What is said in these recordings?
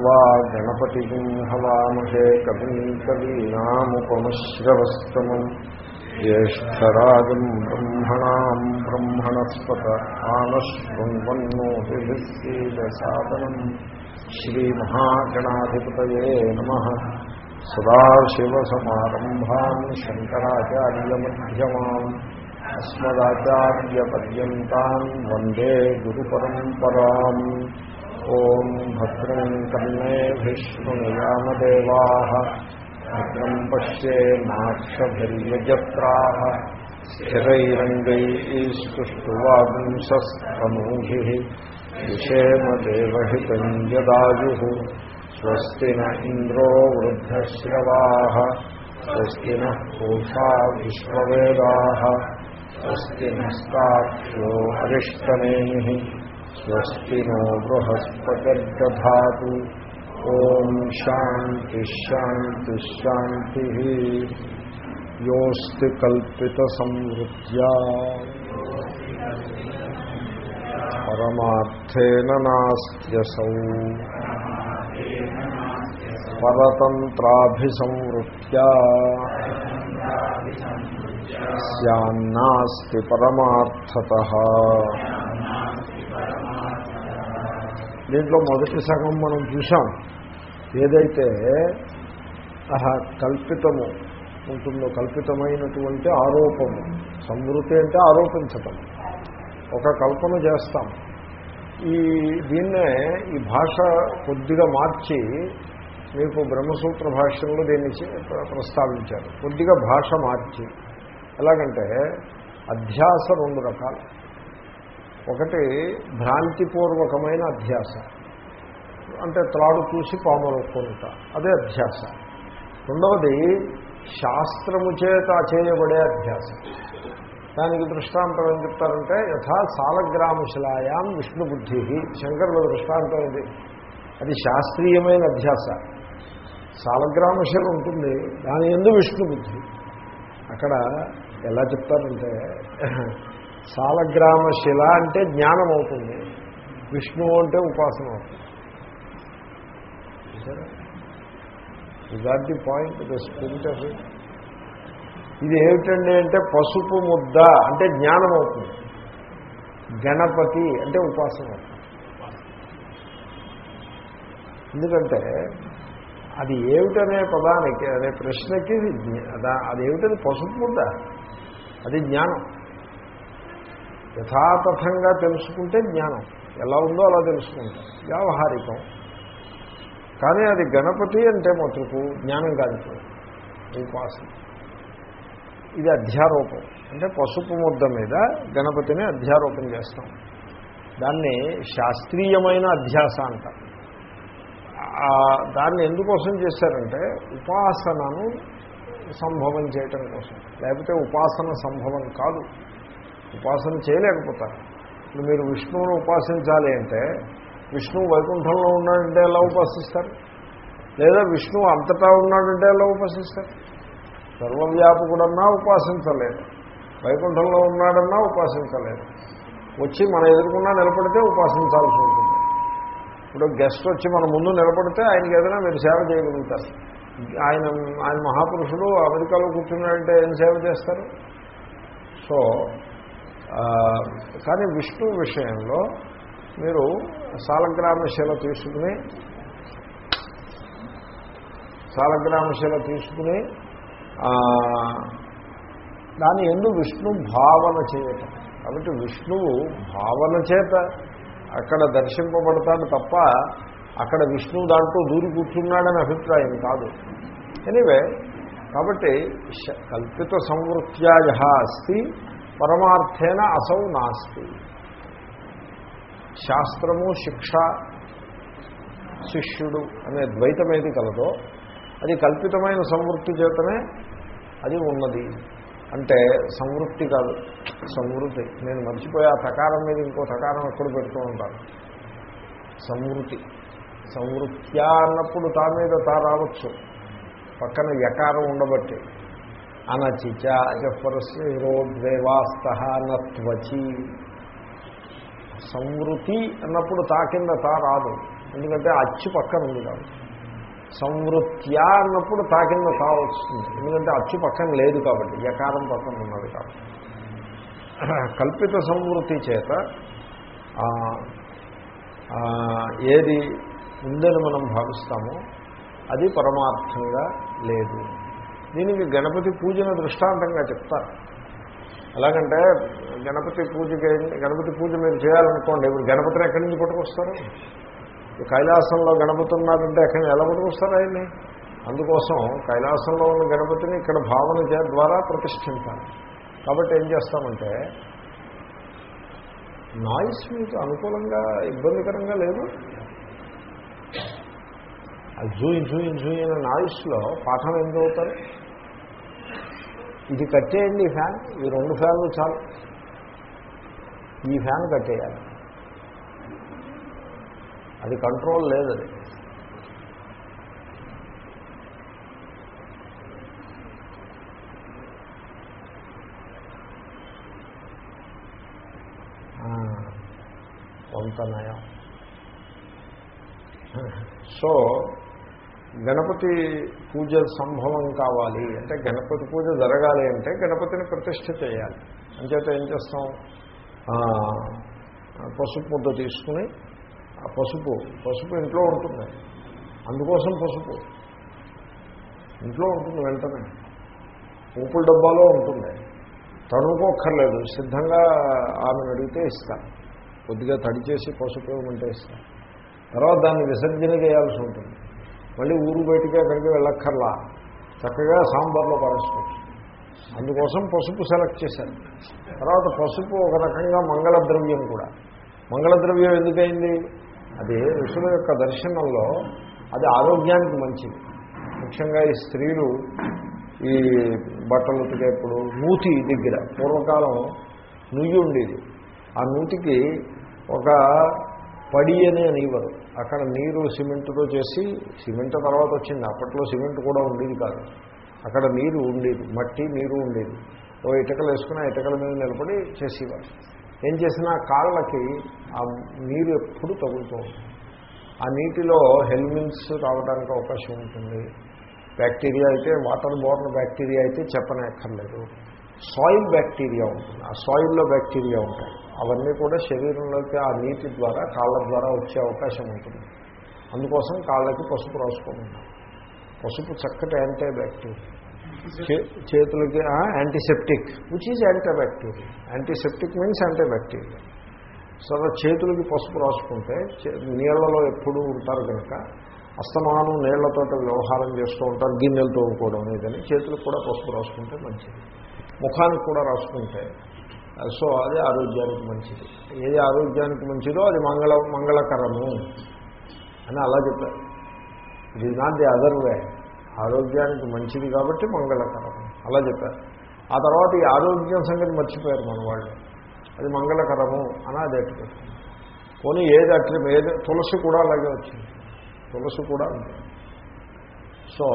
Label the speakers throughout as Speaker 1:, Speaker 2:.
Speaker 1: त्वा गणपतिम् हवामहे कविम् कवीनामुपमश्रवस्तमम् ज्येष्ठराजम् ब्रह्मणाम् ब्रह्मणस्पत आनश्वन्वन्नोतिभिस्सीदसादनम् श्रीमहागणाधिपतये नमः सदाशिवसमारम्भाम् शङ्कराचार्यमध्यमाम् अस्मदाचार्यपर्यन्ताम् वन्दे गुरुपरम्पराम् ॐ भद्रम् कर्णे भीष्मयामदेवाः भद्रम् पश्ये माक्षभिर्यजत्राः, स्थिरैरङ्गैः सुष्टुवागुंसस्तमूभिः स्वस्ति न इंद्रो वृद्धश्रवा, स्वस्ति नः पूषा स्वस्ति स्वस्ति नो बृहस्पतिर्दधातु। शांति शान्तिश्शान्तिश्शान्तिः योऽस्ति कल्पितसंवृत्या। परमार्थेन नास्त्यसौ। परतन्त्राभिसंवृत्या। सैन्ना परमार्थतः। దీంట్లో మొదటి సగం మనం చూసాం ఏదైతే కల్పితము ఉంటుందో కల్పితమైనటువంటి ఆరోపము సంవృతి అంటే ఆరోపించటం. ఒక కల్పన చేస్తాం. ఈ దీన్నే ఈ భాష కొద్దిగా మార్చి మీకు బ్రహ్మసూత్ర భాషలో దీన్ని ప్రస్తావించారు. కొద్దిగా భాష మార్చి. ఎలాగంటే అధ్యాస రెండు రకాలు. ఒకటి భ్రాంతిపూర్వకమైన అధ్యాస అంటే త్రాడు చూసి పాము ఒప్పుకుంటా అదే అధ్యాస రెండవది శాస్త్రము చేత చేయబడే అధ్యాస దానికి దృష్టాంతం ఏం చెప్తారంటే యథా సాలగ్రామశిలాయాం విష్ణుబుద్ధి. శంకరుల దృష్టాంతం ఇది. అది శాస్త్రీయమైన అధ్యాస సాలగ్రామశిల ఉంటుంది దాని ఎందు విష్ణుబుద్ధి. అక్కడ ఎలా చెప్తారంటే సాలగ్రామ శిల అంటే జ్ఞానం అవుతుంది విష్ణువు అంటే ఉపాసన అవుతుంది got the point the spirit of ఇది ఏమిటండి అంటే పసుపు ముద్ద అంటే జ్ఞానం అవుతుంది గణపతి అంటే ఉపాసన అవుతుంది ఎందుకంటే అది ఏమిటనే పదానికి అనే ప్రశ్నకి అది ఏమిటది? పసుపు ముద్ద. అది జ్ఞానం. యథాతథంగా తెలుసుకుంటే జ్ఞానం. ఎలా ఉందో అలా తెలుసుకుంటాం. వ్యావహారికం. కానీ అది గణపతి అంటే మటుకు జ్ఞానం కాదు ఉపాసన. ఇది అధ్యారోపం. అంటే పసుపు ముద్ద మీద గణపతిని అధ్యారోపం చేస్తాం. దాన్ని శాస్త్రీయమైన అధ్యాస అంటారు దాన్ని ఎందుకోసం చేశారంటే ఉపాసనను సంభవం చేయటం కోసం. లేకపోతే ఉపాసన సంభవం కాదు. ఉపాసన చేయలేకపోతారు. ఇప్పుడు మీరు విష్ణువును ఉపాసించాలి అంటే విష్ణువు వైకుంఠంలో ఉన్నాడంటే ఎలా ఉపాసిస్తారు? లేదా విష్ణువు అంతటా ఉన్నాడంటే ఎలా ఉపాసిస్తారు? సర్వవ్యాపకుడన్నా ఉపాసించలేదు. వైకుంఠంలో ఉన్నాడన్నా ఉపాసించలేదు. వచ్చి మన ఎదుర్కొన్నా నిలబడితే ఉపాసించాల్సి ఉంటుంది. ఇప్పుడు గెస్ట్ వచ్చి మన ముందు నిలబడితే ఆయనకి ఏదైనా మీరు సేవ చేయగలుగుతారు. ఆయన ఆయన మహాపురుషుడు అమెరికాలో కూర్చున్నాడంటే ఏం సేవ చేస్తారు? సో కానీ విష్ణు విషయంలో మీరు సాలగ్రామశిల తీసుకుని సాలగ్రామశిల తీసుకుని దాని ఎందు విష్ణు భావన చేయటం కాబట్టి విష్ణువు భావన చేత అక్కడ దర్శింపబడతాడు తప్ప అక్కడ విష్ణువు దాంట్లో దూరి కూర్చున్నాడని అభిప్రాయం కాదు. ఎనివే కాబట్టి కల్పిత సంవృత్యాయ అస్తి పరమార్థేన అసౌ నాస్తి. శాస్త్రము శిక్ష శిష్యుడు అనే ద్వైతం ఏది కలదో అది కల్పితమైన సంవృత్తి చేతనే అది ఉన్నది. అంటే సంవృత్తి కాదు సంవృత్తి. నేను మర్చిపోయి ఆ తకారం మీద ఇంకో తకారం ఎక్కడ పెడుతూ ఉంటాను. సంవృతి సంవృత్యా అన్నప్పుడు తా మీద తా రావచ్చు. పక్కన యకారం ఉండబట్టి. అనచిచ అజపరస్యోద్వేవాస్త నత్వచి సంవృతి అన్నప్పుడు తా కింద తా రాదు. ఎందుకంటే అచ్చు పక్కన ఉంది కాబట్టి. సంవృత్యా అన్నప్పుడు తా కింద తా వస్తుంది. ఎందుకంటే అచ్చు పక్కన లేదు కాబట్టి యకారం పక్కన ఉన్నది కాబట్టి. కల్పిత సంవృతి చేత ఏది ఉందని మనం భావిస్తామో అది పరమార్థంగా లేదు. దీనికి గణపతి పూజను దృష్టాంతంగా చెప్తారు. ఎలాగంటే గణపతి పూజకి గణపతి పూజ మీరు చేయాలనుకోండి ఇప్పుడు గణపతిని ఎక్కడి నుంచి పట్టుకొస్తారు? కైలాసంలో గణపతి ఉన్నారంటే ఎక్కడ ఎలా పట్టుకొస్తారు ఆయన్ని? అందుకోసం కైలాసంలో ఉన్న గణపతిని ఇక్కడ భావన ద్వారా ప్రతిష్ఠించాలి. కాబట్టి ఏం చేస్తామంటే నాయిస్ మీకు అనుకూలంగా ఇబ్బందికరంగా లేదు? జూయి జూయి జూయి అనే నాయిస్లో పాఠం ఏం చదువుతారు? ఇది కట్టేయండి ఈ ఫ్యాన్. ఈ రెండు ఫ్యాన్లు చాలు. ఈ ఫ్యాన్ కట్టేయాలి. అది కంట్రోల్ లేదు అది. కొంత నయం. సో గణపతి పూజ సంభవం కావాలి అంటే గణపతి పూజ జరగాలి అంటే గణపతిని ప్రతిష్ఠ చేయాలి. అంచేత ఏం చేస్తాం? పసుపు ముద్ద తీసుకుని ఆ పసుపు పసుపు ఇంట్లో ఉంటుంది. అందుకోసం పసుపు. ఇంట్లో ఉంటుంది వెంటనే. ఊపుల డబ్బాలో ఉంటుంది. తణుకోక్కర్లేదు సిద్ధంగా ఆమెను అడిగితే ఇస్తాను కొద్దిగా తడి చేసి పసుపు ఇవ్వమంటే ఇస్తాను తర్వాత దాన్ని విసర్జన చేయాల్సి ఉంటుంది. మళ్ళీ ఊరు బయటికి అక్కడికి వెళ్ళక్కర్లా. చక్కగా సాంబార్లో పరేసుకోవచ్చు అందుకోసం పసుపు సెలెక్ట్ చేశాను తర్వాత పసుపు ఒక రకంగా మంగళ ద్రవ్యం కూడా. మంగళ ద్రవ్యం ఎందుకైంది? అది ఋషుల యొక్క దర్శనంలో అది ఆరోగ్యానికి మంచిది. ముఖ్యంగా ఈ స్త్రీలు ఈ బట్టలు ఉతికేప్పుడు నూతి దగ్గర పూర్వకాలం నుయ్యి ఉండేది. ఆ నూతికి ఒక పడి అని అనేవారు. అక్కడ నీరు సిమెంట్తో చేసి సిమెంట్ తర్వాత వచ్చింది అప్పట్లో సిమెంట్ కూడా ఉండేది కాదు. అక్కడ నీరు ఉండేది మట్టి నీరు ఉండేది. ఓ ఇటుకలు వేసుకుని ఇటకల ఇటుకల మీద నిలబడి చేసేవారు. ఏం చేసినా కాళ్ళకి ఆ నీరు ఎప్పుడు తగులుతూ ఉంటుంది ఆ నీటిలో హెల్మిన్స్ రావడానికి అవకాశం ఉంటుంది. బ్యాక్టీరియా అయితే వాటర్ బోర్న్ బ్యాక్టీరియా అయితే చెప్పనక్కర్లేదు. సాయిల్ బ్యాక్టీరియా ఉంటుంది. ఆ సాయిల్లో బ్యాక్టీరియా ఉంటాయి. అవన్నీ కూడా శరీరంలోకి ఆ నీటి ద్వారా కాళ్ళ ద్వారా వచ్చే అవకాశం ఉంటుంది. అందుకోసం కాళ్ళకి పసుపు రాసుకోమంటాం పసుపు చక్కటి యాంటీ బ్యాక్టీరియా చేతులకి antiseptic which is antibacteria. Antiseptic means antibacteria. So చేతులకి పసుపు రాసుకుంటే చే- నీళ్ళలో ఎప్పుడూ ఉంటారు కనుక అస్తమానం నీళ్ళతో వ్యవహారం చేస్తూ ఉంటారు గిన్నెలు తోముకోవడం ఇదని చేతులకు కూడా పసుపు రాసుకుంటే మంచిది. ముఖానికి కూడా రాసుకుంటే సో అది ఆరోగ్యానికి మంచిది. ఏది ఆరోగ్యానికి మంచిదో అది మంగళ మంగళకరము అని అలా చెప్పారు. It is not the other way ఆరోగ్యానికి మంచిది కాబట్టి మంగళకరం అలా చెప్పారు. ఆ తర్వాత ఈ ఆరోగ్యం సంగతి మర్చిపోయారు మన వాళ్ళు. అది మంగళకరము అని అది అట్టు పోనీ ఏది అట్ల ఏది తులసి కూడా అలాగే వచ్చింది. తులసి కూడా అంతే. సో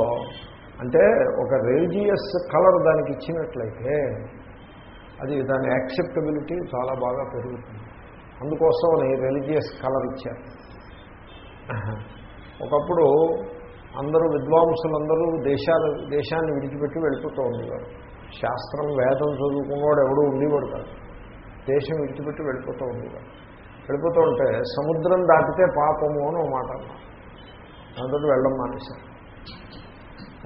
Speaker 1: అంటే ఒక రిలీజియస్ కలర్ దానికి ఇచ్చినట్లయితే అది దాని యాక్సెప్టబిలిటీ చాలా బాగా పెరుగుతుంది. అందుకోసం రిలీజియస్ కలర్ ఇచ్చారు. ఒకప్పుడు అందరూ విద్వాంసులందరూ దేశాలు దేశాన్ని విడిచిపెట్టి వెళ్ళిపోతూ ఉండేవారు. శాస్త్రం వేదం చదువుకున్నవాడు ఎవడూ ఉండేవాడు కాదు. దేశం విడిచిపెట్టి వెళ్ళిపోతూ ఉండేవారు. వెళ్ళిపోతూ ఉంటే సముద్రం దాటితే పాపము అని ఒక మాట అన్నారు. దాంతో వెళ్ళడం మానేశారు.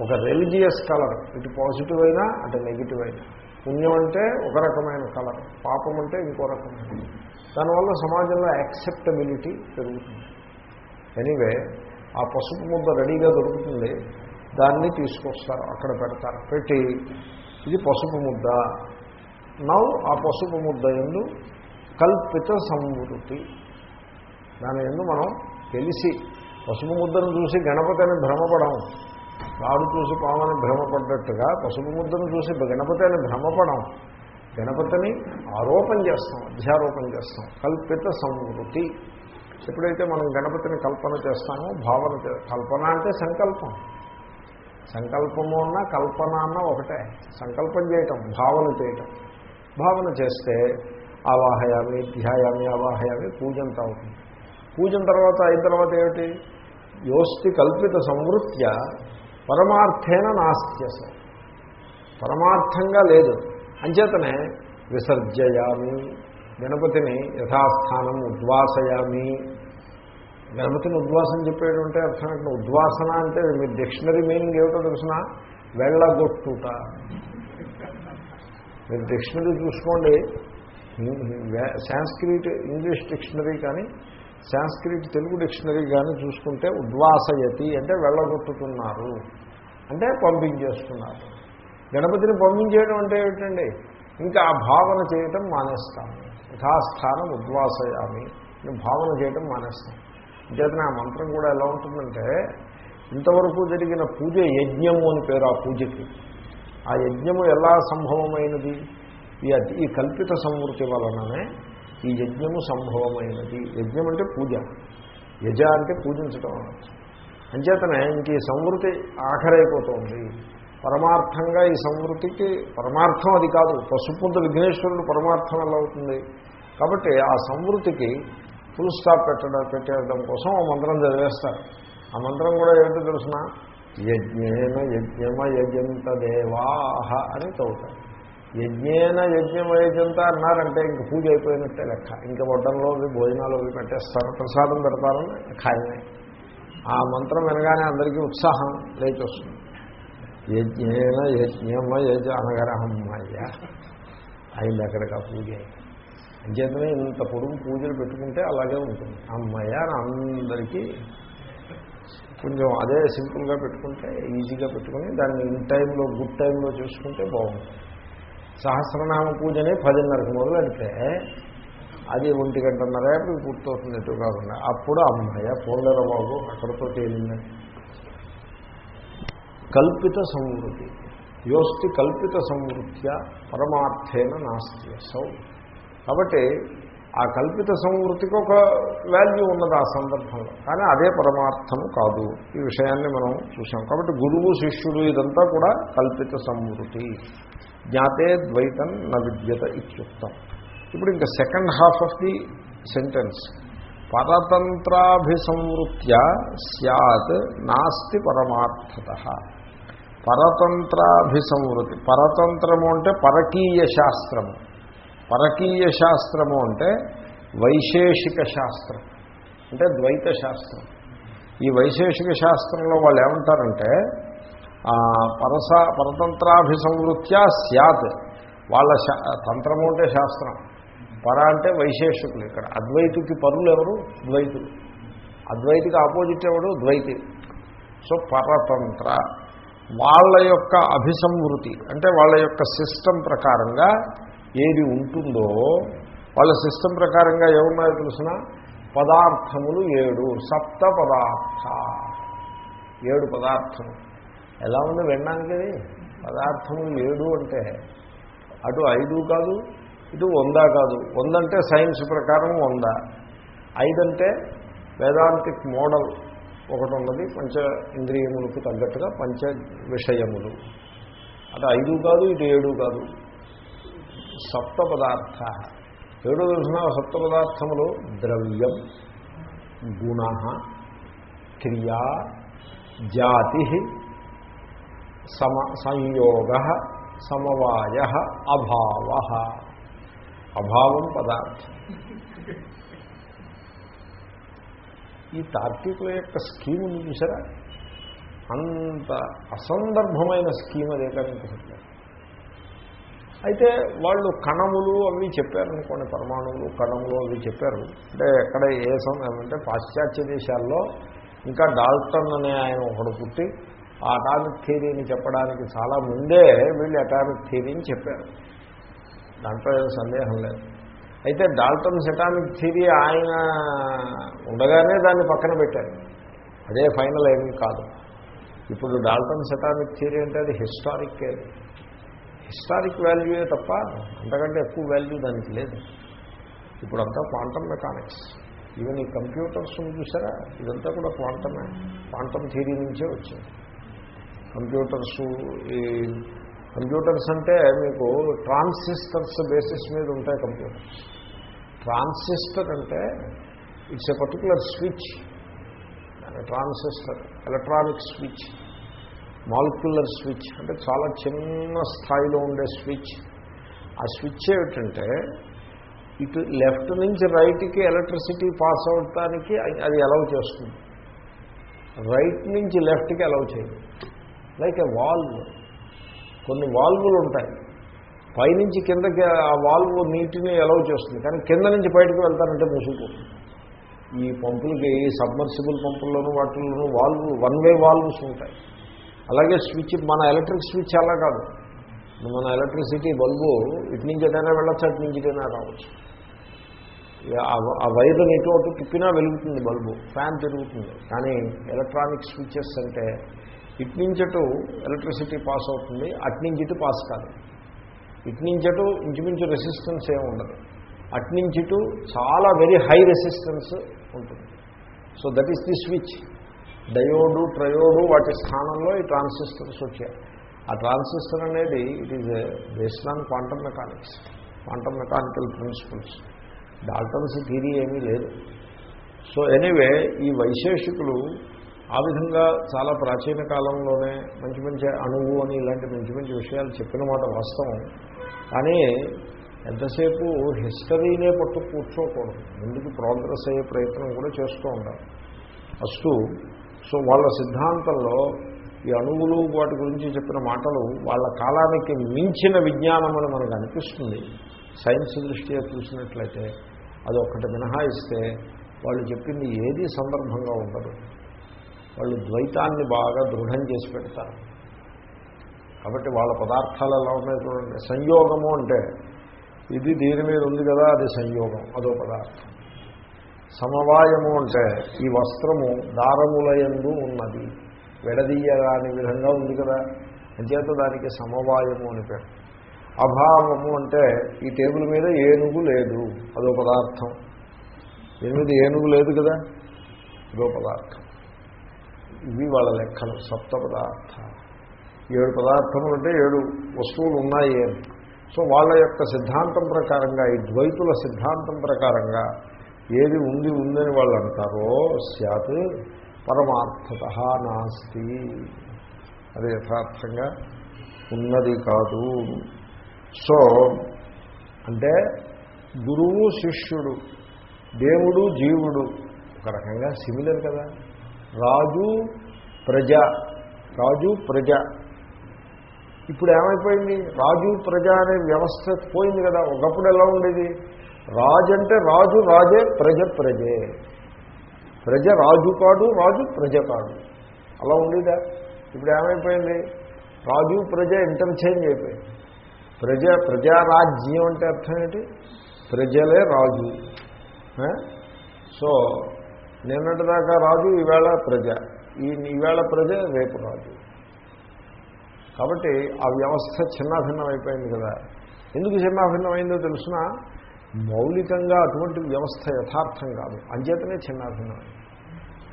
Speaker 1: ఒక రిలీజియస్ కలర్ ఇటు పాజిటివ్ అయినా అటు నెగిటివ్ అయినా. పుణ్యం అంటే ఒక రకమైన కలర్ పాపం అంటే ఇంకో రకమైన దానివల్ల సమాజంలో యాక్సెప్టబిలిటీ పెరుగుతుంది. ఎనీవే ఆ పసుపు ముద్ద రెడీగా దొరుకుతుంది. దాన్ని తీసుకొస్తారు అక్కడ పెడతారు. పెట్టి ఇది పసుపు ముద్ద. నవ్వు ఆ పసుపు ముద్ద ఎందు కల్పిత సంవృతి. దాని ఎందు మనం తెలిసి పసుపు ముద్దను చూసి గణపతి అని పాము చూసి పామని భ్రమపడ్డట్టుగా పసుపు ముద్దను చూసి గణపతి అని భ్రమపడం. గణపతిని ఆరోపణ చేస్తాం అధ్యారోపణ చేస్తాం. కల్పిత సంవృతి. ఎప్పుడైతే మనం గణపతిని కల్పన చేస్తామో భావన కల్పన అంటే సంకల్పం. సంకల్పము అన్న కల్పన అన్న ఒకటే. సంకల్పం చేయటం భావన చేయటం. భావన చేస్తే ఆవాహయామి ధ్యాయామి ఆవాహయామి పూజంతా అవుతుంది. పూజన తర్వాత అయిన తర్వాత ఏమిటి? యోస్తి కల్పిత సంవృత్య పరమార్థేన నాస్త్యస పరమార్థంగా లేదు. అంచేతనే విసర్జయామి. గణపతిని యథాస్థానం ఉద్వాసయామి. గణపతిని ఉద్వాసన చెప్పేటంటే అర్థం ఉద్వాసన అంటే మీరు డిక్షనరీ మీనింగ్ ఏమిటో తెలిసిన? వెళ్ళగొట్టుట. మీరు డిక్షనరీ చూసుకోండి. సాంస్క్రిట్ ఇంగ్లీష్ డిక్షనరీ కానీ సాంస్క్రిట్ తెలుగు డిక్షనరీ కానీ చూసుకుంటే ఉద్వాసయతి అంటే వెళ్ళగొట్టుతున్నారు. అంటే పంపించేస్తున్నారు. గణపతిని పంపించేయడం అంటే ఏమిటండి? ఇంకా ఆ భావన చేయటం మానేస్తాము యథాస్థానం ఉద్వాసయామి నేను భావన చేయటం మానేస్తాం. అంచేతనే ఆ మంత్రం కూడా ఎలా ఉంటుందంటే ఇంతవరకు జరిగిన పూజ యజ్ఞము అని పేరు ఆ పూజకి. ఆ యజ్ఞము ఎలా సంభవమైనది? ఈ ఈ కల్పిత సంవృతి వలననే ఈ యజ్ఞము సంభవమైనది. యజ్ఞం అంటే పూజ. యజ అంటే పూజించడం అనొచ్చు అంచేతనే ఇంక ఈ సంవృతి ఆఖరైపోతుంది. పరమార్థంగా ఈ సంవృతికి పరమార్థం అది కాదు. పసుపుంత విఘ్నేశ్వరుడు పరమార్థం ఎలా అవుతుంది? కాబట్టి ఆ సంవృతికి ఫుల్ స్టాప్ పెట్టడం పెట్టడం కోసం ఆ మంత్రం చదివేస్తారు. ఆ మంత్రం కూడా ఏంటో తెలుసిన? యజ్ఞేన యజ్ఞమ యజంత దేవాహ అని చదువుతారు యజ్ఞేన యజ్ఞమయజంత అన్నారంటే ఇంక పూజ అయిపోయినట్టే లెక్క. ఇంకా వడ్డంలో భోజనాలు అవి పెట్టేస్తారు ప్రసాదం పెడతారని ఖాయమే. ఆ మంత్రం వినగానే అందరికీ ఉత్సాహం లేచి వస్తుంది. యజ్ఞేన యజ్ఞమ యజ అనగానే అయింది అక్కడికి ఆ పూజ. అంచేతనే ఇంత పొడుగు పూజలు పెట్టుకుంటే అలాగే ఉంటుంది. అమ్మయ్య అందరికీ కొంచెం అదే సింపుల్గా పెట్టుకుంటే ఈజీగా పెట్టుకుని దాన్ని ఇన్ టైంలో గుడ్ టైంలో చూసుకుంటే బాగుంటుంది. సహస్రనామ పూజనే పదిన్నరకు మొదలెడితే అది ఒంటి గంటన్నరేపు పూర్తవుతుంది ఎటు కాకుండా. అప్పుడు అమ్మాయ పోలేర బాబు అక్కడితో తేలిందని కల్పిత సంవృద్ధి యోస్తి కల్పిత సంవృత్య పరమార్థేన నాస్తి సౌ కాబట్టి ఆ కల్పిత సంవృత్తికి ఒక వాల్యూ ఉన్నది ఆ సందర్భంలో. కానీ అదే పరమార్థము కాదు. ఈ విషయాన్ని మనం చూసాం కాబట్టి గురువు శిష్యుడు ఇదంతా కూడా కల్పిత సంవృతి జ్ఞాతే ద్వైతం న విద్యత ఇత్యుక్తం. ఇప్పుడు ఇంకా second half of the sentence పరతంత్రాభిసంవృత్య సత్ నాస్తి పరమార్థత. పరతంత్రాభిసంవృతి పరతంత్రము అంటే పరకీయ శాస్త్రము. పరకీయ శాస్త్రము అంటే వైశేషిక శాస్త్రం. అంటే ద్వైత శాస్త్రం. ఈ వైశేషిక శాస్త్రంలో వాళ్ళు ఏమంటారంటే పరస పరతంత్రాభిసంవృత్యా స్యాత్. వాళ్ళ శా- తంత్రము అంటే శాస్త్రం. పర అంటే వైశేషికులు ఇక్కడ. అద్వైతికి పరులు ఎవరు ద్వైతులు. అద్వైతికి ఆపోజిట్ ఎవడు ద్వైతి. సో పరతంత్ర. వాళ్ళ యొక్క అభిసంవృతి అంటే వాళ్ళ యొక్క సిస్టమ్ ప్రకారంగా ఏది ఉంటుందో వాళ్ళ సిస్టమ్ ప్రకారంగా ఏమున్నాయో తెలిసిన? పదార్థములు ఏడు. సప్త పదార్థ. ఏడు పదార్థములు. ఎలా ఉంది వినడానికి? అది? పదార్థము ఏడు అంటే అటు ఐదు కాదు ఇటు వంద కాదు. వంద అంటే సైన్స్ ప్రకారం వంద. ఐదంటే వేదాంతిక్ మోడల్ ఒకటి ఉన్నది పంచ ఇంద్రియములకు తగ్గట్టుగా పంచ విషయములు. అటు ఐదు కాదు ఇటు ఏడు కాదు. సప్త పదార్థ. ఏడు తెలిసిన సప్త పదార్థములు ద్రవ్యం గుణ క్రియా జాతి సమ సంయోగ సమవాయ అభావ. అభావం పదార్థం. ఈ తార్కికుల యొక్క స్కీమ్ చూసారా? అంత అసందర్భమైన స్కీమ్ అదే కానీ అయితే వాళ్ళు కణములు అవి చెప్పారనుకోండి పరమాణువులు కణములు అవి చెప్పారు. అంటే ఎక్కడ ఏ సమయం అంటే పాశ్చాత్య దేశాల్లో ఇంకా డాల్టన్ అనే ఆయన ఒకడు పుట్టి ఆ అటామిక్ థీరీని చెప్పడానికి చాలా ముందే వీళ్ళు అటామిక్ థీరీని చెప్పారు. దాంట్లో ఏదో సందేహం లేదు. అయితే డాల్టన్స్ అటామిక్ థియరీ ఆయన ఉండగానే దాన్ని పక్కన పెట్టారు. అదే ఫైనల్ ఏమీ కాదు. ఇప్పుడు డాల్టన్స్ అటామిక్ థియరీ అంటే అది హిస్టారిక్ హిస్టారిక్ వాల్యూయే తప్ప అంతకంటే ఎక్కువ వాల్యూ దానికి లేదు. ఇప్పుడంతా క్వాంటమ్ మెకానిక్స్. ఈవెన్ ఈ కంప్యూటర్స్ చూసారా? ఇదంతా కూడా క్వాంటమే. క్వాంటమ్ థియరీ నుంచే వచ్చింది. కంప్యూటర్స్ ఈ కంప్యూటర్స్ అంటే మీకు ట్రాన్సిస్టర్స్ బేసిస్ మీద ఉంటాయి కంప్యూటర్స్. ట్రాన్సిస్టర్ అంటే it's a particular switch. Transistor electronic switch molecular switch అంటే చాలా చిన్న స్థాయిలో ఉండే స్విచ్. ఆ స్విచ్ ఏమిటంటే ఇటు లెఫ్ట్ నుంచి రైట్కి ఎలక్ట్రిసిటీ పాస్ అవటానికి అది అలౌ చేస్తుంది. రైట్ నుంచి లెఫ్ట్కి అలౌ చేయదు. లైక్ ఏ వాల్వ్ కొన్ని వాల్వులు ఉంటాయి. పైనుంచి కిందకి ఆ వాల్వ్ నీటిని అలౌ చేస్తుంది. కానీ కింద నుంచి బయటకు వెళ్తానంటే మూసుకుపోతుంది. ఈ పంపులకి ఈ సబ్మర్సిబుల్ పంపుల్లోనూ వాటిల్లోనూ వాల్వ్ వన్ వే వాల్వ్స్ ఉంటాయి. అలాగే స్విచ్ మన ఎలక్ట్రిక్ స్విచ్ అలా కాదు. మన ఎలక్ట్రిసిటీ బల్బు ఇటు నుంచి ఏదైనా వెళ్ళొచ్చు అటు నుంచి ఏదైనా రావచ్చు. ఆ వైర్ని ఇటు అటు తిప్పినా వెలుగుతుంది బల్బు ఫ్యాన్ తిరుగుతుంది. కానీ ఎలక్ట్రానిక్ స్విచెస్ అంటే ఇటు అటు ఎలక్ట్రిసిటీ పాస్ అవుతుంది అటు నుంచి ఇటు పాస్ కాదు. ఇటు నుంచి ఇంచుమించు రెసిస్టెన్స్ ఏమి ఉండదు. అటు నుంచి ఇటు చాలా వెరీ హై రెసిస్టెన్స్ ఉంటుంది. So that is the switch diode triode వాటి స్థానంలో ఈ ట్రాన్సిస్టర్స్ వచ్చాయి. ఆ ట్రాన్సిస్టర్ అనేది it is based on quantum mechanics quantum mechanical principles Dalton's theory ఏమీ లేదు. సో ఎనీవే ఈ వైశేషికులు ఆ విధంగా చాలా ప్రాచీన కాలంలోనే మంచి మంచి అణువు అని ఇలాంటి మంచి మంచి విషయాలు చెప్పిన మాట వాస్తవం. కానీ ఎంతసేపు హిస్టరీనే పట్టు కూర్చోకూడదు. ముందుకు ప్రోగ్రెస్ అయ్యే ప్రయత్నం కూడా చేస్తూ ఉండాలి. ఫస్ట్ సో వాళ్ళ సిద్ధాంతంలో ఈ అణువులు వాటి గురించి చెప్పిన మాటలు వాళ్ళ కాలానికి మించిన విజ్ఞానం అని మనకు అనిపిస్తుంది. సైన్స్ దృష్ట్యా చూసినట్లయితే అది ఒక్కటి మినహాయిస్తే వాళ్ళు చెప్పింది ఏది సందర్భంగా ఉండదు. వాళ్ళు ద్వైతాన్ని బాగా దృఢం చేసి పెడతారు. కాబట్టి వాళ్ళ పదార్థాలు ఎలా ఉన్నాయి చూడండి. సంయోగము అంటే ఇది దీని మీద ఉంది కదా అది సంయోగం అదో పదార్థం. సమవాయము అంటే ఈ వస్త్రము దారములయందు ఉన్నది. విడదీయరాని విధంగా ఉంది కదా. అంచేత దానికి సమవాయము అని పేరు. అభావము అంటే ఈ టేబుల్ మీద ఏనుగు లేదు అదో పదార్థం. దీని మీద ఏనుగు లేదు కదా అదో పదార్థం. ఇవి వాళ్ళ లెక్కలు సప్త పదార్థ. ఏడు పదార్థములు అంటే ఏడు వస్తువులు ఉన్నాయి అని. సో వాళ్ళ యొక్క సిద్ధాంతం ప్రకారంగా ఈ ద్వైతుల సిద్ధాంతం ప్రకారంగా ఏది ఉంది ఉందని వాళ్ళు అంటారో సత్ పరమార్థత నాస్తి. అది యథార్థంగా ఉన్నది కాదు. సో అంటే గురువు శిష్యుడు దేవుడు జీవుడు ఒక రకంగా సిమిలర్ కదా. రాజు ప్రజ రాజు ప్రజ. ఇప్పుడు ఏమైపోయింది? రాజు ప్రజ అనే వ్యవస్థ పోయింది కదా. ఒకప్పుడు ఎలా ఉండేది? రాజు అంటే రాజు రాజే ప్రజ ప్రజే. ప్రజ రాజు కాడు రాజు ప్రజ కాడు అలా ఉండేదా? ఇప్పుడు ఏమైపోయింది? రాజు ప్రజ ఇంటర్చేంజ్ అయిపోయింది. ప్రజ ప్రజారాజ్యం అంటే అర్థం ఏంటి? ప్రజలే రాజు. సో నిన్నటిదాకా రాజు ఈవేళ ప్రజ. ఈ ఈవేళ ప్రజ రేపు రాజు. కాబట్టి ఆ వ్యవస్థ చిన్నాభిన్నమైపోయింది కదా. ఎందుకు చిన్నాభిన్నమైందో తెలుసిన? మౌలికంగా అటువంటి వ్యవస్థ యథార్థం కాదు. అంచేతనే చిన్నాభిన్నం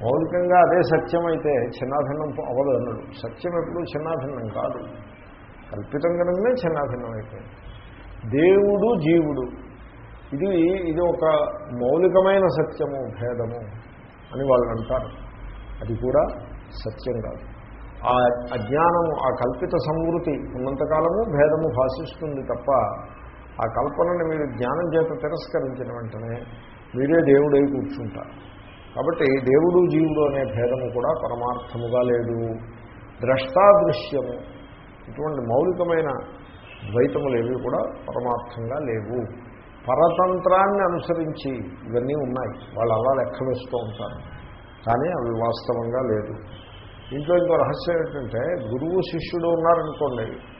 Speaker 1: మౌలికంగా అదే సత్యమైతే చిన్నాభిన్నం అవ్వదు అన్నాడు. సత్యం ఎప్పుడు చిన్నాభిన్నం కాదు. కల్పితంగానే చిన్నాభిన్నం అయిపోయింది దేవుడు జీవుడు. ఇది ఇది ఒక మౌలికమైన సత్యము భేదము. అని వాళ్ళు అంటారు. అది కూడా సత్యం కాదు. ఆ అజ్ఞానము ఆ కల్పిత సంవృతి ఉన్నంతకాలము భేదము భాషిస్తుంది తప్ప ఆ కల్పనని మీరు జ్ఞానం చేత తిరస్కరించిన వెంటనే మీరే దేవుడై కూర్చుంటారు. కాబట్టి దేవుడు జీవుడు అనే భేదము కూడా పరమార్థముగా లేదు. ద్రష్టాదృశ్యము ఇటువంటి మౌలికమైన ద్వైతములేవి కూడా పరమార్థంగా లేవు. పరతంత్రాన్ని అనుసరించి ఇవన్నీ ఉన్నాయి. వాళ్ళు అలా లెక్క వేస్తూ ఉంటారు. కానీ అవి వాస్తవంగా లేదు. ఇంట్లో ఇంకో రహస్యం ఏంటంటే గురువు శిష్యుడు ఉన్నారనుకోండి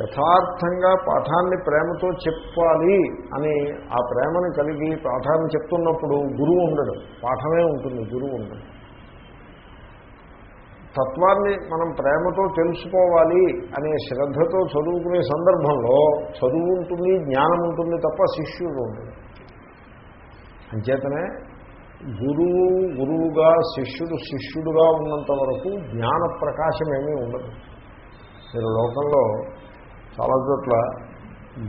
Speaker 1: యథార్థంగా పాఠాన్ని ప్రేమతో చెప్పాలి అని ఆ ప్రేమను కలిగి పాఠాన్ని చెప్తున్నప్పుడు గురువు ఉండడు. పాఠమే ఉంటుంది గురువు ఉండడు. తత్వాన్ని మనం ప్రేమతో తెలుసుకోవాలి అనే శ్రద్ధతో చదువుకునే సందర్భంలో చదువు ఉంటుంది జ్ఞానం ఉంటుంది తప్ప శిష్యుడు ఉంటుంది అంచేతనే గురువు గురువుగా శిష్యుడు శిష్యుడుగా ఉన్నంత వరకు జ్ఞాన ప్రకాశం ఏమీ ఉండదు. మీరు లోకంలో చాలా చోట్ల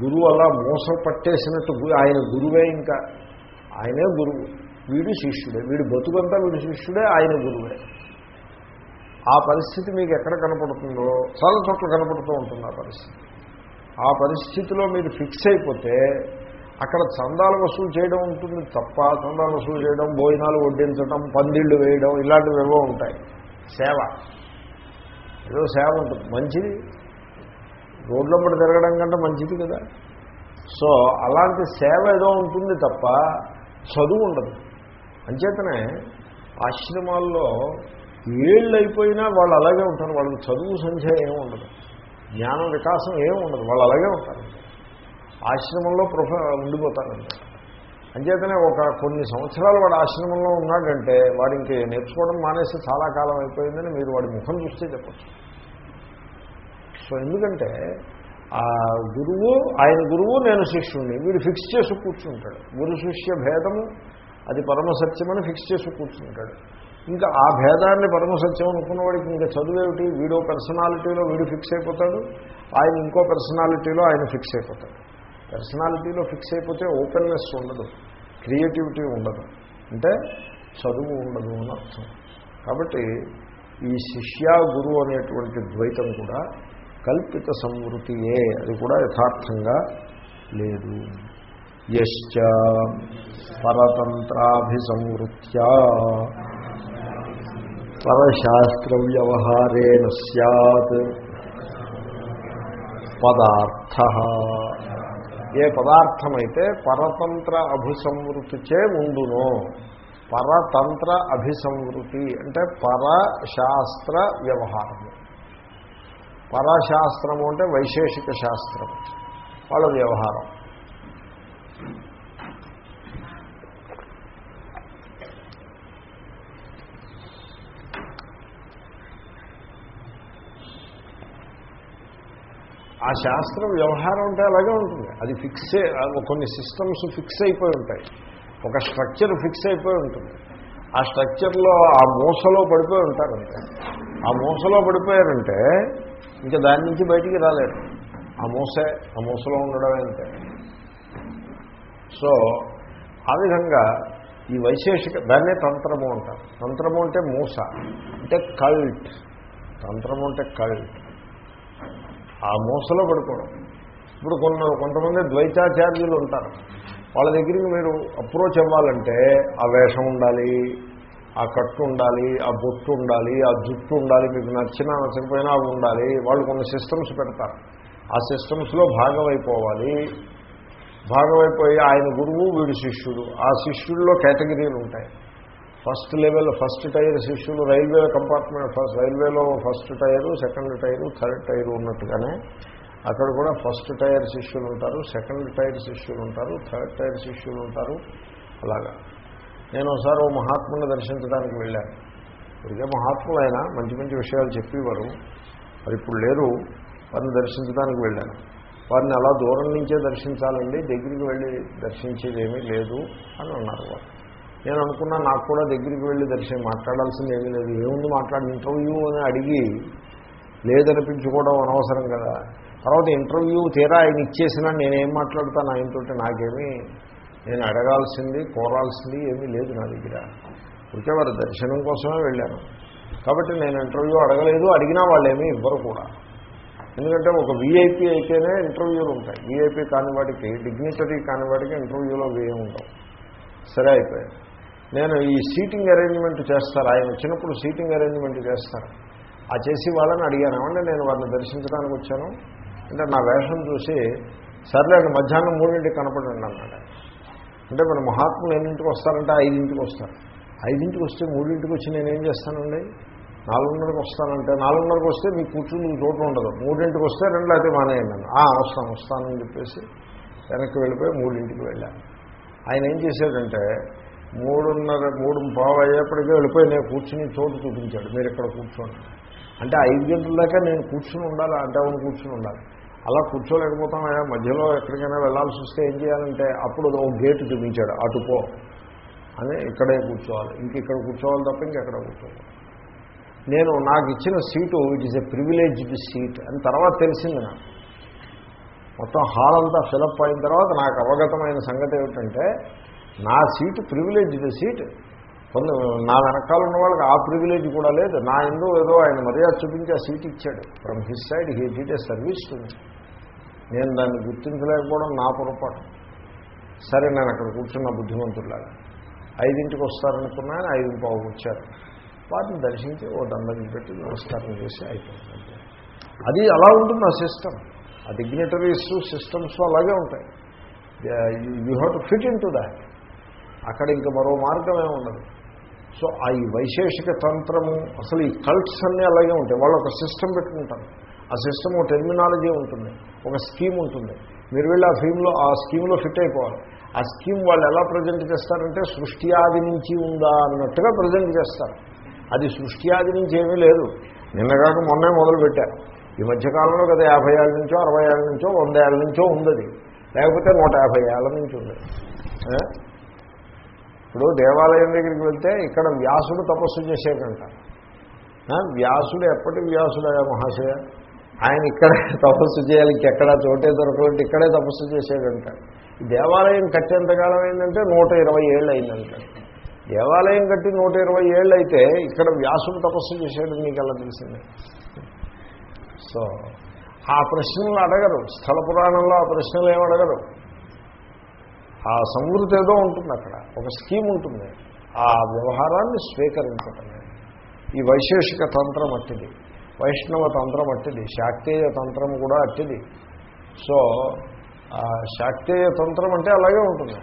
Speaker 1: గురువు అలా మోస పట్టేసినట్టు ఆయన గురువే ఇంకా. ఆయనే గురువు. వీడు శిష్యుడే. వీడు బతుకంతా వీడు శిష్యుడే ఆయన గురువే. ఆ పరిస్థితి మీకు ఎక్కడ కనపడుతుందో చాలా చోట్ల కనపడుతూ ఉంటుంది ఆ పరిస్థితి. ఆ పరిస్థితిలో మీరు ఫిక్స్ అయిపోతే అక్కడ చందాలు వసూలు చేయడం ఉంటుంది తప్ప చందాలు వసూలు చేయడం భోజనాలు వడ్డించడం పందిళ్ళు వేయడం ఇలాంటివి ఏవో ఉంటాయి. సేవ. ఏదో సేవ ఉంటుంది. మంచిది. రోడ్లమ్మడి తిరగడం కంటే మంచిది కదా. సో అలాంటి సేవ ఏదో ఉంటుంది తప్ప చదువు ఉండదు. అంచేతనే ఆశ్రమాల్లో ఏళ్ళు అయిపోయినా వాళ్ళు అలాగే ఉంటారు. వాళ్ళకి చదువు సంఖ్య ఏమి ఉండదు. జ్ఞానం వికాసం ఏమి ఉండదు. వాళ్ళు అలాగే ఉంటారు. ఆశ్రమంలో ప్రొఫ ఉండిపోతారండి అంచేతనే ఒక కొన్ని సంవత్సరాలు వాడు ఆశ్రమంలో ఉన్నాడంటే వాడు ఇంక నేర్చుకోవడం మానేసి చాలా కాలం అయిపోయిందని మీరు వాడి ముఖం చూస్తే చెప్పచ్చు. సో ఎందుకంటే ఆ గురువు ఆయన గురువు నేను శిష్యుణ్ణి. వీడు ఫిక్స్ చేసి కూర్చుంటాడు. గురు శిష్య భేదము అది పరమసత్యమని ఫిక్స్ చేసి కూర్చుంటాడు. ఇంకా ఆ భేదాన్ని పరమసత్యం అనుకున్నవాడికి ఇంకా చదువేమిటి? వీడో పర్సనాలిటీలో వీడు ఫిక్స్ అయిపోతాడు. ఆయన ఇంకో పర్సనాలిటీలో ఆయన ఫిక్స్ అయిపోతాడు. పర్సనాలిటీలో ఫిక్స్ అయిపోతే ఓపెన్నెస్ ఉండదు. క్రియేటివిటీ ఉండదు. అంటే చదువు ఉండదు అని అర్థం. కాబట్టి ఈ శిష్య గురువు అనేటువంటి ద్వైతం కూడా కల్పిత సంవృతియే. అది కూడా యథార్థంగా లేదు. యశ్చ పరతంత్రాభిసంవృత్యా. పరశాస్త్ర వ్యవహారేణ సత్ పదార్థ. ఏ పదార్థమైతే పరతంత్ర అభిసంవృతిచే ఉండునో పరతంత్ర అభిసంవృతి అంటే పరశాస్త్ర వ్యవహారము పరశాస్త్రము అంటే వైశేషిక శాస్త్రం వాళ్ళ వ్యవహారం. ఆ శాస్త్రం వ్యవహారం అంటే అలాగే ఉంటుంది. అది ఫిక్స్ కొన్ని సిస్టమ్స్ ఫిక్స్ అయిపోయి ఉంటాయి. ఒక స్ట్రక్చర్ ఫిక్స్ అయిపోయి ఉంటుంది. ఆ స్ట్రక్చర్లో ఆ మూసలో పడిపోయి ఉంటారంటే ఆ మూసలో పడిపోయారంటే ఇంకా దాని నుంచి బయటికి రాలేరు. ఆ మూసే ఆ మూసలో ఉండడమే అంతే. సో ఆ విధంగా ఈ వైశేషిక దాన్నే తంత్రము అంటారు. తంత్రము అంటే మూస అంటే కల్ట్ తంత్రము అంటే కల్ట్ ఆ మూసలో పడుకోవడం. ఇప్పుడు కొంత కొంతమంది ద్వైతాచార్యులు ఉంటారు. వాళ్ళ దగ్గరికి మీరు అప్రోచ్ అవ్వాలంటే ఆ వేషం ఉండాలి ఆ కట్టు ఉండాలి ఆ బొట్టు ఉండాలి ఆ జుట్టు ఉండాలి మీకు నచ్చినా నచ్చకపోయినా అవి ఉండాలి. వాళ్ళు కొన్ని సిస్టమ్స్ పెడతారు. ఆ సిస్టమ్స్లో భాగమైపోవాలి. భాగమైపోయి ఆయన గురువు వీడు శిష్యుడు. ఆ శిష్యుల్లో కేటగిరీలు ఉంటాయి. ఫస్ట్ లెవెల్ ఫస్ట్ టైర్ శిష్యులు రైల్వే కంపార్ట్మెంట్ ఫస్ట్ రైల్వేలో first tier second tier third tier ఉన్నట్టుగానే అక్కడ కూడా ఫస్ట్ టైర్ శిష్యులు ఉంటారు సెకండ్ టైర్ శిష్యులు ఉంటారు థర్డ్ టైర్ శిష్యులు ఉంటారు. అలాగా. నేను ఒకసారి ఓ మహాత్ముని దర్శించడానికి వెళ్ళాను. ఇప్పటికే మహాత్ములైనా మంచి మంచి విషయాలు చెప్పేవారు. మరి ఇప్పుడు లేరు వారిని దర్శించడానికి వెళ్ళాను. వారిని అలా దూరం నుంచే దర్శించాలండి దగ్గరికి వెళ్ళి దర్శించేది ఏమీ లేదు అని అన్నారు వారు. నేను అనుకున్నా నాకు కూడా దగ్గరికి వెళ్ళి దర్శనం మాట్లాడాల్సింది ఏమీ లేదు. ఏముంది మాట్లాడి ఇంటర్వ్యూ అని అడిగి లేదనిపించుకోవడం అనవసరం కదా. తర్వాత ఇంటర్వ్యూ తీరా ఆయన ఇచ్చేసినా నేనేం మాట్లాడతాను ఆయనతోటి నాకేమీ నేను అడగాల్సింది కోరాల్సింది ఏమీ లేదు నా దగ్గర. ఉంటే వారి దర్శనం కోసమే వెళ్ళాను కాబట్టి నేను ఇంటర్వ్యూ అడగలేదు అడిగినా వాళ్ళేమీ ఇవ్వరు కూడా. ఎందుకంటే ఒక వీఐపీ అయితేనే ఇంటర్వ్యూలు ఉంటాయి. వీఐపీ కాని వాడికి డిగ్నిటరీ కాని వాడికి ఇంటర్వ్యూలో వేయం ఉండవు. సరే అయిపోయాయి. నేను ఈ సీటింగ్ అరేంజ్మెంట్ చేస్తారు. ఆయన వచ్చినప్పుడు సీటింగ్ అరేంజ్మెంట్ చేస్తారు. ఆ చేసి వాళ్ళని అడిగాను. అంటే నేను వారిని దర్శించడానికి వచ్చాను. అంటే నా వేషం చూసి సర్లేండి మధ్యాహ్నం మూడింటికి కనపడండి అన్నాడు. అంటే మన మహాత్ములు ఎన్నింటికి వస్తారంటే ఐదింటికి వస్తారు. ఐదింటికి వస్తే మూడింటికి వచ్చి నేనేం చేస్తానండి? నాలుగున్నరకు వస్తానంటే నాలుగున్నరకు వస్తే మీకు కూర్చుని చోటు ఉండదు. మూడింటికి వస్తే రెండు అయితే మానేయండి వస్తాను వస్తానని చెప్పేసి వెనక్కి వెళ్ళిపోయి మూడింటికి వెళ్ళాను. ఆయన ఏం చేశాడంటే మూడున్నర మూడు పావు అయ్యేప్పటికీ వెళ్ళిపోయి నేను కూర్చుని చోటు చూపించాడు. మీరు ఇక్కడ కూర్చోండి. అంటే ఐదు గంటల దాకా నేను కూర్చుని ఉండాలి? అంటే అవును కూర్చుని ఉండాలి. అలా కూర్చోలేకపోతాం మధ్యలో ఎక్కడికైనా వెళ్ళాల్సి వస్తే ఏం చేయాలంటే అప్పుడు ఓ గేటు చూపించాడు. అటుపో అని ఇక్కడే కూర్చోవాలి. ఇంక ఇక్కడ కూర్చోవాలి తప్ప ఇంకెక్కడ కూర్చోవాలి? నేను నాకు ఇచ్చిన seat it is a privileged seat అని తర్వాత తెలిసింది నాకు. మొత్తం హాల్ అంతా ఫిలప్ అయిన తర్వాత నాకు అవగతమైన సంగతి ఏమిటంటే నా సీటు ప్రివిలేజ్డ్ సీట్. కొంత నా వెనకాల ఉన్న వాళ్ళకి ఆ ప్రివిలేజ్ కూడా లేదు. నా ఎందు ఏదో ఆయన మర్యాద చూపించి ఆ సీట్ ఇచ్చాడు. From his side he did a service నేను దాన్ని గుర్తించలేకపోవడం నా పొరపాటు. సరే నేను అక్కడ కూర్చున్న బుద్ధిమంతులాగా ఐదింటికి వస్తారనుకున్నా ఆయన ఐదింటి పావు వచ్చారు. వాటిని దర్శించి ఓ దండం పెట్టి నమస్కారం చేసి అయిపోతుంది అది అలా ఉంటుంది ఆ సిస్టమ్ ఆ డిగ్నిటరీస్ సిస్టమ్స్ అలాగే ఉంటాయి. You have to fit in to that అక్కడ ఇంకా మరో మార్గమే ఉండదు. సో ఆ ఈ వైశేషిక తంత్రము అసలు ఈ కల్ట్స్ అన్నీ అలాగే ఉంటాయి. వాళ్ళు ఒక సిస్టమ్ పెట్టుకుంటారు. ఆ సిస్టమ్ ఒక టెర్మినాలజీ ఉంటుంది. ఒక స్కీమ్ ఉంటుంది. మీరు వెళ్ళి ఆ ఫీమ్లో ఆ స్కీమ్లో ఫిట్ అయిపోవాలి. ఆ స్కీమ్ వాళ్ళు ఎలా ప్రజెంట్ చేస్తారంటే సృష్టి ఆది నుంచి ఉందా అన్నట్టుగా ప్రజెంట్ చేస్తారు. అది సృష్టి ఆది నుంచి ఏమీ లేదు. నిన్నగాక మొన్నే మొదలుపెట్టారు ఈ మధ్యకాలంలో కదా యాభై ఏళ్ళ నుంచో అరవై ఏళ్ళ నుంచో వంద ఏళ్ళ నుంచో ఉంది లేకపోతే నూట యాభై ఏళ్ళ నుంచి ఉంది ఇప్పుడు దేవాలయం దగ్గరికి వెళ్తే ఇక్కడ వ్యాసుడు తపస్సు చేసేటంట. వ్యాసుడు ఎప్పటి వ్యాసుడయా మహాశయ? ఆయన ఇక్కడే తపస్సు చేయాలి ఎక్కడ చోటే దొరకలంటే ఇక్కడే తపస్సు చేసేటంట. దేవాలయం కట్టేంతకాలం ఏంటంటే నూట ఇరవై ఏళ్ళు అయిందంట. దేవాలయం కట్టి నూట ఇరవై ఏళ్ళు అయితే ఇక్కడ వ్యాసుడు తపస్సు చేసేయడం మీకు ఎలా తెలిసింది? సో ఆ ప్రశ్నలు అడగరు. స్థల పురాణంలో ఆ ప్రశ్నలు ఏమి అడగరు. ఆ సంవృతి ఏదో ఉంటుంది అక్కడ. ఒక స్కీమ్ ఉంటుంది. ఆ వ్యవహారాన్ని స్వీకరించటమే ఈ వైశేషిక తంత్రం అట్టిది. వైష్ణవ తంత్రం అట్టిది. శాక్తేయ తంత్రం కూడా అట్టిది. సో శాక్తేయ తంత్రం అంటే అలాగే ఉంటుంది.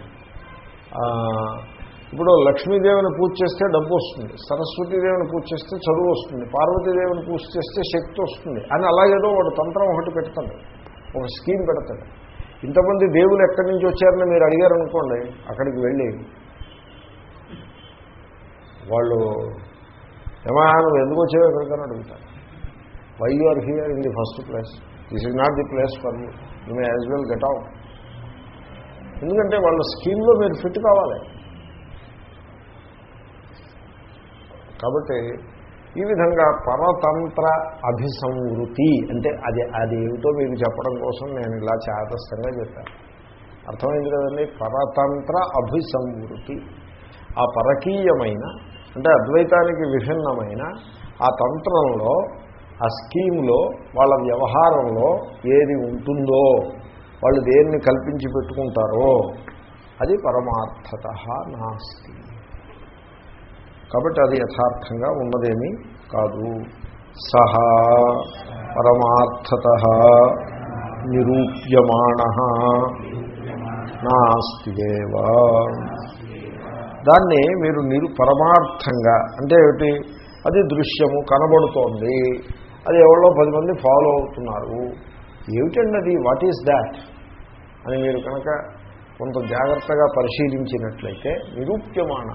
Speaker 1: ఇప్పుడు లక్ష్మీదేవిని పూజ చేస్తే డబ్బు వస్తుంది. సరస్వతీదేవిని పూజ చేస్తే చదువు వస్తుంది. పార్వతీదేవిని పూజ చేస్తే శక్తి వస్తుంది. అని అలాగేదో వాడు తంత్రం ఒకటి పెడతాడు. ఒక స్కీమ్ పెడతాడు. ఇంతమంది దేవులు ఎక్కడి నుంచి వచ్చారని మీరు అడిగారు అనుకోండి అక్కడికి వెళ్ళి. వాళ్ళు ఏమా నువ్వు ఎందుకు వచ్చావు ఎక్కడికైనా అడుగుతారు. Why you are here in the first place this is not the place for you you may as well get out ఎందుకంటే వాళ్ళ స్కీమ్లో మీరు ఫిట్ కావాలి. కాబట్టి ఈ విధంగా పరతంత్ర అభిసంవృతి అంటే అది అది ఏమిటో మీకు చెప్పడం కోసం నేను ఇలా చేతస్థంగా చెప్పాను. అర్థమైంది కదండి? పరతంత్ర అభిసంవృతి. ఆ పరకీయమైన అంటే అద్వైతానికి విభిన్నమైన ఆ తంత్రంలో ఆ స్కీమ్లో వాళ్ళ వ్యవహారంలో ఏది ఉంటుందో వాళ్ళు దేన్ని కల్పించి పెట్టుకుంటారో అది పరమార్థత నాస్తి. కాబట్టి అది యథార్థంగా ఉన్నదేమీ కాదు. సహా పరమార్థత నిరూప్యమాణ నాస్తిదేవా దాన్ని మీరు నిరు పరమార్థంగా అంటే ఏమిటి? అది దృశ్యము కనబడుతోంది. అది ఎవరో పది మంది ఫాలో అవుతున్నారు. ఏమిటండి అది? What is that? అని మీరు కనుక కొంత జాగ్రత్తగా పరిశీలించినట్లయితే నిరూప్యమాణ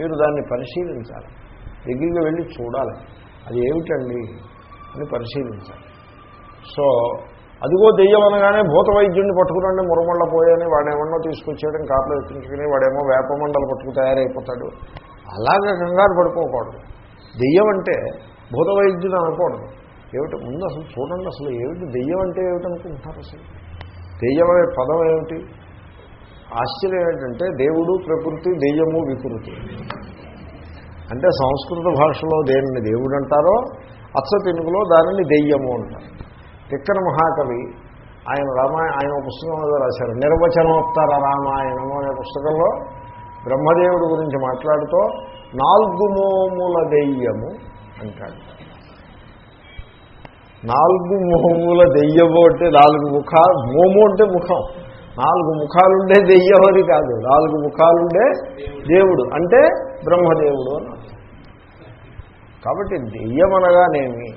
Speaker 1: మీరు దాన్ని పరిశీలించాలి. దగ్గరికి వెళ్ళి చూడాలి. అది ఏమిటండి అని పరిశీలించాలి. సో అదిగో దెయ్యం అనగానే భూత వైద్యుడిని పట్టుకురండి మురమళ్ళ పోయని వాడేమన్నా తీసుకొచ్చేయడం కార్లో ఎక్కించుకుని వాడేమో వేపమండలు పట్టుకు తయారైపోతాడు. అలాగే కంగారు పడిపోకూడదు. దెయ్యం అంటే భూత వైద్యుడు అనకూడదు. ఏమిటి? ముందు అసలు చూడండి అసలు ఏమిటి? దెయ్యం అంటే ఏమిటనుకుంటున్నారు అసలు? దెయ్యం అనే పదం ఏమిటి? ఆశ్చర్యం ఏంటంటే దేవుడు ప్రకృతి దెయ్యము వికృతి. అంటే సంస్కృత భాషలో దేనిని దేవుడు అంటారో అచ్చ తెలుగులో దానిని దెయ్యము అంటారు. తిక్కన మహాకవి ఆయన రామాయణ ఆయన పుస్తకం ఏదో రాశారు నిర్వచనోత్తర రామాయణము అనే పుస్తకంలో బ్రహ్మదేవుడి గురించి మాట్లాడుతూ నాలుగు మోముల దెయ్యము అంటాడు. నాలుగు మోముల దెయ్యము అంటే నాలుగు ముఖ మోము అంటే ముఖం. నాలుగు ముఖాలుండే దెయ్యవరి కాదు. నాలుగు ముఖాలుండే దేవుడు. అంటే బ్రహ్మదేవుడు అని కాబట్టి దెయ్యం అనగానేమి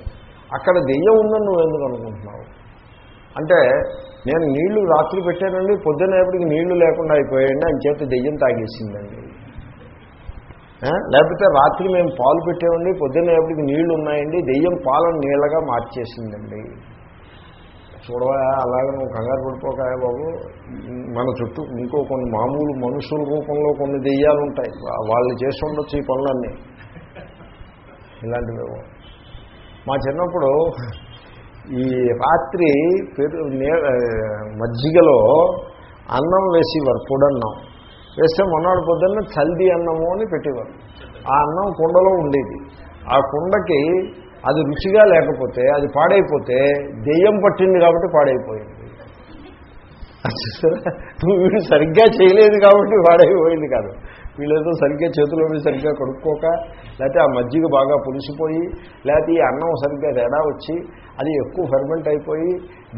Speaker 1: అక్కడ దెయ్యం ఉందని నువ్వు ఎందుకు అనుకుంటున్నావు? అంటే నేను నీళ్ళు రాత్రి పెట్టానండి పొద్దునేపటికి నీళ్ళు లేకుండా అయిపోయాయండి అని చేతి దెయ్యం తాగేసిందండి. లేకపోతే రాత్రి మేము పాలు పెట్టామండి పొద్దునేపటికి నీళ్ళు ఉన్నాయండి దెయ్యం పాలను నీళ్ళగా మార్చేసిందండి. చూడవా అలాగే నువ్వు కంగారు పడిపోకాయ బాబు? మన చుట్టూ ఇంకో కొన్ని మామూలు మనుషుల రూపంలో కొన్ని దెయ్యాలు ఉంటాయి వాళ్ళు చేసి ఉండొచ్చు ఈ పనులన్నీ. ఇలాంటివేవో. మా చిన్నప్పుడు ఈ రాత్రి పెరు నే- మజ్జిగలో అన్నం వేసేవారు పొడన్నం. వేస్తే మొన్నటి పొద్దున్న చల్ది అన్నము అని పెట్టేవారు. ఆ అన్నం కుండలో ఉండేది. ఆ కుండకి అది రుచిగా లేకపోతే అది పాడైపోతే దెయ్యం పట్టింది కాబట్టి పాడైపోయింది. వీడు సరిగ్గా చేయలేదు కాబట్టి పాడైపోయింది కాదు. వీళ్ళేదో సరిగ్గా చేతిలో సరిగ్గా కడుక్కోక లేకపోతే ఆ మజ్జిగ బాగా పులిసిపోయి లేకపోతే ఈ అన్నం సరిగ్గా తేడా వచ్చి అది ఎక్కువ ఫెర్మెంట్ అయిపోయి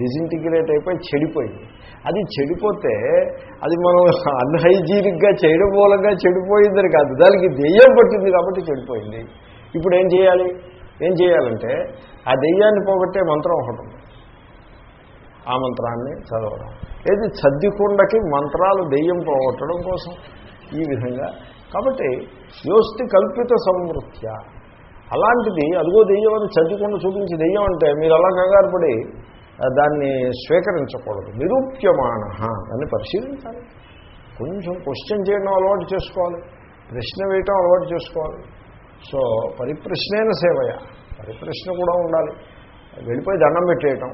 Speaker 1: డిజింటిగ్రేట్ అయిపోయి చెడిపోయింది. అది చెడిపోతే అది మనం అన్హైజీనిక్గా చేయడం మూలంగా చెడిపోయిందని కాదు. దానికి దెయ్యం పట్టింది కాబట్టి చెడిపోయింది. ఇప్పుడు ఏం చేయాలి? ఏం చేయాలంటే ఆ దెయ్యాన్ని పోగొట్టే మంత్రం ఒకటి ఉంది. ఆ మంత్రాన్ని చదవడం. ఏది? చద్దికుండకి మంత్రాలు దెయ్యం పోగొట్టడం కోసం ఈ విధంగా. కాబట్టి యోస్తి కల్పిత సంవృత్య. అలాంటిది అదిగో దెయ్యం అని చద్దికుండా చూపించి దెయ్యం అంటే మీరు అలా కంగారు పడి దాన్ని స్వీకరించకూడదు. నిరూప్యమాన దాన్ని పరిశీలించాలి. కొంచెం క్వశ్చన్ చేయడం అలవాటు చేసుకోవాలి. ప్రశ్న వేయటం అలవాటు చేసుకోవాలి. సో పరిప్రశ్నైన సేవయ. పరిప్రశ్న కూడా ఉండాలి. వెళ్ళిపోయి దండం పెట్టేయటం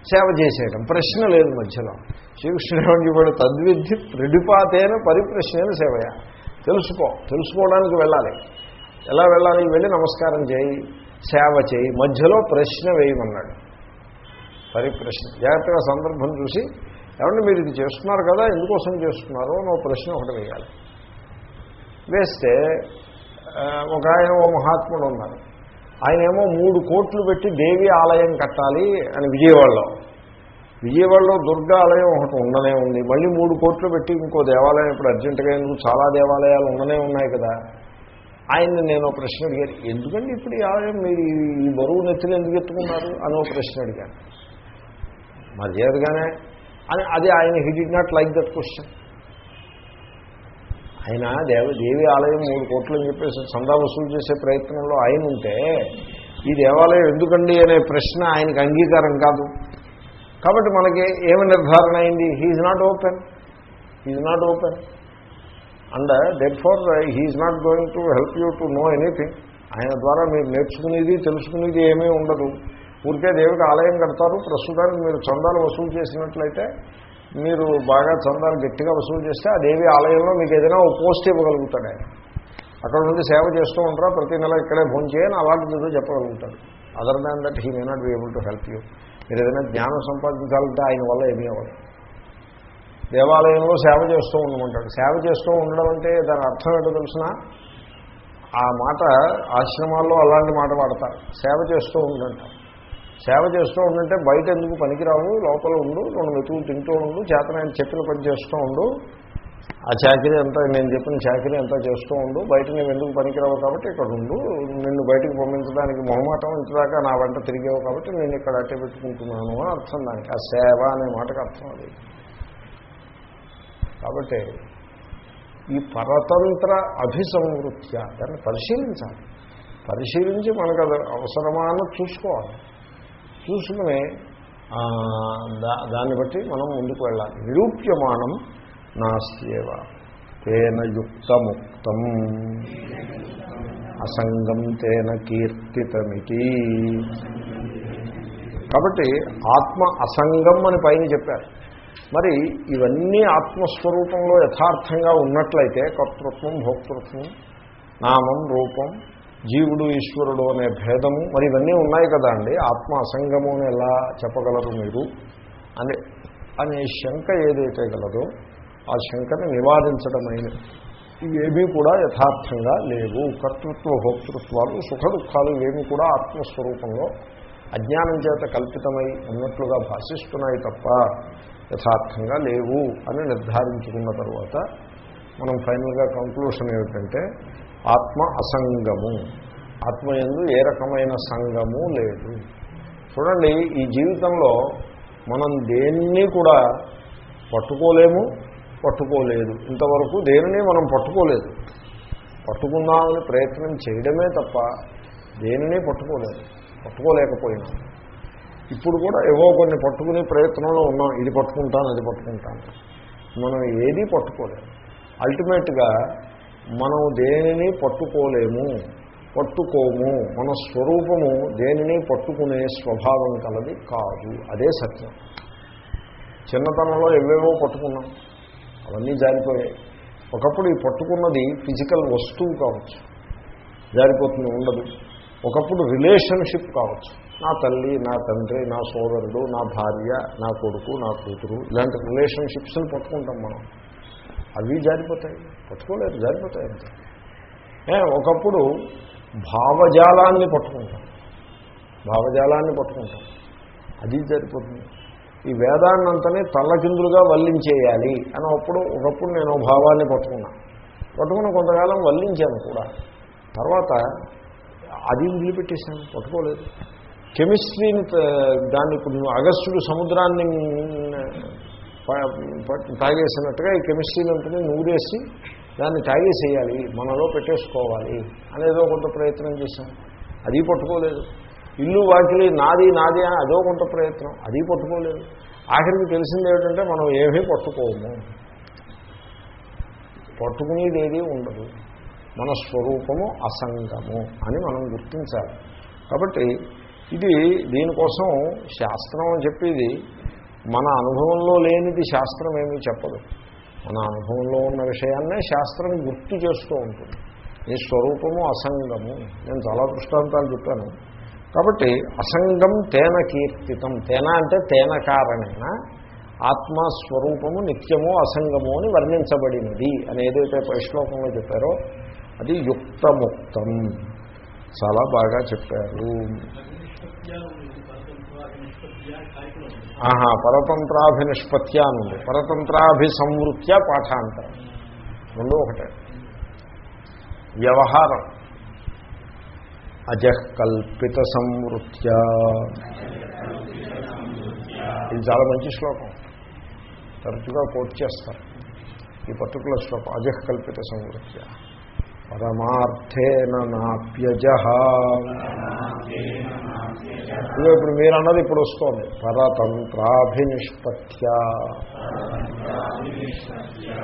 Speaker 1: సేవ చేసేయటం. ప్రశ్న లేదు మధ్యలో. శ్రీకృష్ణుడు ఏమని చెప్పాడు తద్విద్ధి ప్రడిపాతేన పరిప్రశ్నైన సేవయ. తెలుసుకో తెలుసుకోవడానికి వెళ్ళాలి. ఎలా వెళ్ళాలి? వెళ్ళి నమస్కారం చేయి సేవ చేయి. మధ్యలో ప్రశ్న వేయమన్నాడు. పరిప్రశ్న. జాగ్రత్తగా సందర్భం చూసి ఏమంటే మీరు ఇది చేస్తున్నారు కదా ఎందుకోసం చేస్తున్నారు? నో ప్రశ్న ఒకటి వేయాలి. వేస్తే ఒక ఆయన ఓ మహాత్ముడు ఉన్నారు. ఆయన ఏమో మూడు కోట్లు పెట్టి దేవి ఆలయం కట్టాలి అని విజయవాడలో. విజయవాడలో దుర్గా ఆలయం ఒకటి ఉండనే ఉంది. మళ్ళీ మూడు కోట్లు పెట్టి ఇంకో దేవాలయం ఇప్పుడు అర్జెంటుగా ఎందుకు చాలా దేవాలయాలు ఉండనే ఉన్నాయి కదా. ఆయన్ని నేను ఒక ప్రశ్న అడిగాను. ఎందుకండి ఇప్పుడు ఈ ఆలయం మీరు ఈ- బరువు నెత్తిని ఎందుకు ఎత్తుకున్నారు అని ఒక ప్రశ్న అడిగాను. మర్యాదగానే అని అది ఆయన he did not like that question ఆయన దేవ దేవి ఆలయం మూడు కోట్లు అని చెప్పేసి చందా వసూలు చేసే ప్రయత్నంలో ఆయన ఉంటే ఈ దేవాలయం ఎందుకండి అనే ప్రశ్న ఆయనకు అంగీకారం కాదు. కాబట్టి మనకి ఏమి నిర్ధారణ అయింది? He's not open he's not open and therefore he's not going to help you to know anything ఆయన ద్వారా మీరు నేర్చుకునేది తెలుసుకునేది ఏమీ ఉండదు. ఊరికే దేవుడికి ఆలయం కడతారు. ప్రస్తుతానికి మీరు చందాలు వసూలు చేసినట్లయితే మీరు బాగా చందాలు గట్టిగా వసూలు చేస్తే ఆ దేవి ఆలయంలో మీకు ఏదైనా ఒక పోస్ట్ ఇవ్వగలుగుతాడు. ఆయన అక్కడ నుండి సేవ చేస్తూ ఉంటారా? ప్రతి నెల ఇక్కడే ఫోన్ చేయని అలాంటిది ఏదో చెప్పగలుగుతాడు. Other than that he may not be able to help you మీరు ఏదైనా జ్ఞానం సంపాదించాలంటే ఆయన వల్ల ఏమీ అవ్వదు. దేవాలయంలో సేవ చేస్తూ ఉండమంటాడు. సేవ చేస్తూ ఉండడం అంటే దాని అర్థం ఏంటో తెలిసిన? ఆ మాట ఆశ్రమాల్లో అలాంటి మాట వాడతారు. సేవ చేస్తూ ఉండంటారు సేవ చేస్తూ ఉండంటే బయట ఎందుకు పనికిరావు? లోపల ఉండు రెండు మెతుకులు తింటూ ఉండు చేతనైన చెప్పిన పని చేస్తూ ఉండు. ఆ చాకరీ అంతా నేను చెప్పిన చాకరీ అంతా చేస్తూ ఉండు. బయట నువ్వు ఎందుకు పనికిరావు కాబట్టి ఇక్కడ ఉండు. నిన్ను బయటకు పంపించడానికి మొహమాటం ఇంతదాకా నా వెంట తిరిగావు కాబట్టి నేను ఇక్కడ అట్టే పెట్టుకుంటున్నాను అని అర్థం దానికి. ఆ సేవ అనే మాటకు అర్థం అది. కాబట్టి ఈ పరతంత్ర అభిసంవృత్య దాన్ని పరిశీలించాలి. పరిశీలించి మనకు అది అవసరమా అని చూసుకోవాలి. చూసుకునే దా- దాన్ని బట్టి మనం ముందుకు వెళ్ళాలి. నిరూప్యమానం నాస్త్యేవ. తేన యుక్తముక్తం. అసంగం తేన కీర్తితమితి. కాబట్టి ఆత్మ అసంగం అని పైన చెప్పారు. మరి ఇవన్నీ ఆత్మస్వరూపంలో యథార్థంగా ఉన్నట్లయితే కర్తృత్వం భోక్తృత్వం నామం రూపం జీవుడు ఈశ్వరుడు అనే భేదము మరి ఇవన్నీ ఉన్నాయి కదా అండి. ఆత్మ అసంగము అని ఎలా చెప్పగలరు మీరు? అనే అనే శంక ఏదైతే గలదో ఆ శంకని నివారించడమైన ఇవేమీ కూడా యథార్థంగా లేవు. కర్తృత్వ భోక్తృత్వాలు సుఖ దుఃఖాలు ఇవేమీ కూడా ఆత్మస్వరూపంలో అజ్ఞానం చేత కల్పితమై ఉన్నట్లుగా భాషిస్తున్నాయి తప్ప యథార్థంగా లేవు అని నిర్ధారించుకున్న తర్వాత మనం ఫైనల్గా కంక్లూషన్ ఏమిటంటే ఆత్మ అసంగము. ఆత్మ ఎందు ఏ రకమైన సంగము లేదు. చూడండి ఈ జీవితంలో మనం దేన్ని కూడా పట్టుకోలేము పట్టుకోలేదు. ఇంతవరకు దేనిని మనం పట్టుకోలేదు. పట్టుకుందామని ప్రయత్నం చేయడమే తప్ప దేనిని పట్టుకోలేదు. పట్టుకోలేకపోయినా. ఇప్పుడు కూడా ఏవో కొన్ని పట్టుకునే ప్రయత్నంలో ఉన్నాం. ఇది పట్టుకుంటాను అది పట్టుకుంటాను. మనం ఏదీ పట్టుకోలేము అల్టిమేట్గా మనం దేనిని పట్టుకోలేము పట్టుకోము. మన స్వరూపము దేనిని పట్టుకునే స్వభావం కలది కాదు. అదే సత్యం. చిన్నతనంలో ఎవేవో పట్టుకున్నాం. అవన్నీ జారిపోయాయి. ఒకప్పుడు ఈ పట్టుకున్నది ఫిజికల్ వస్తువు కావచ్చు. జారిపోతుంది ఉండదు. ఒకప్పుడు రిలేషన్షిప్ కావచ్చు. నా తల్లి నా తండ్రి నా సోదరుడు నా భార్య నా కొడుకు నా కూతురు ఇలాంటి రిలేషన్షిప్స్ని పట్టుకుంటాం మనం. అవి జారిపోతాయి. పట్టుకోలేదు జారిపోతాయి ఒకప్పుడు భావజాలాన్ని పట్టుకుంటాం. భావజాలాన్ని పట్టుకుంటాం. అది సరిపోతుంది ఈ వేదాన్నంతనే తల్లకిందులుగా వల్లించేయాలి అని అప్పుడు ఒకప్పుడు నేను భావాన్ని పట్టుకున్నా. పట్టుకున్న కొంతకాలం వల్లించాను కూడా. తర్వాత అది వదిలిపెట్టేశాను పట్టుకోలేదు. కెమిస్ట్రీని దాన్ని ఇప్పుడు నువ్వు అగస్టుడు సముద్రాన్ని తాగేసినట్టుగా ఈ కెమిస్ట్రీని అంతని నూరేసి దాన్ని తాగేసేయాలి మనలో పెట్టేసుకోవాలి అనేదో కొంత ప్రయత్నం చేశాం. అది పట్టుకోలేదు. ఇల్లు వాకిలి నాది నాది అని అదో కొంత ప్రయత్నం. అది పట్టుకోలేదు. ఆఖరికి తెలిసింది ఏమిటంటే మనం ఏమీ పట్టుకోము. పట్టుకునేది ఏదీ ఉండదు. మన స్వరూపము అసంగము అని మనం గుర్తించాలి. కాబట్టి ఇది దీనికోసం శాస్త్రం అని చెప్పేది మన అనుభవంలో లేనిది శాస్త్రం ఏమీ చెప్పదు. మన అనుభవంలో ఉన్న విషయాన్నే శాస్త్రం గుర్తు చేస్తూ ఉంటుంది. నీ స్వరూపము అసంగము. నేను చాలా దృష్టాంతాలు చెప్పాను. కాబట్టి అసంగం తేన కీర్తితం. తేన అంటే తేన కారణేన. ఆత్మస్వరూపము నిత్యము అసంగము అని వర్ణించబడినది అని ఏదైతే పై శ్లోకంలో చెప్పారో అది యుక్తముక్తం. చాలా బాగా చెప్పారు. ఆహా పరతంత్రాభినిష్పత్య నుండి పరతంత్రాభిసంవృత్య పాఠాంతరం. రెండు ఒకటే. వ్యవహారం. అజకల్పిత సంవృత్య ఇది చాలా మంచి శ్లోకం. తరచుగా కోట్ చేస్తారు. ఈ పర్టికులర్ శ్లోకం అజకల్పిత సంవృత్య పరమార్థేన నాప్యజ. ఇదిగో ఇప్పుడు మీరు అన్నది ఇప్పుడు వస్తోంది. పరతంత్రాభినిష్పత్య.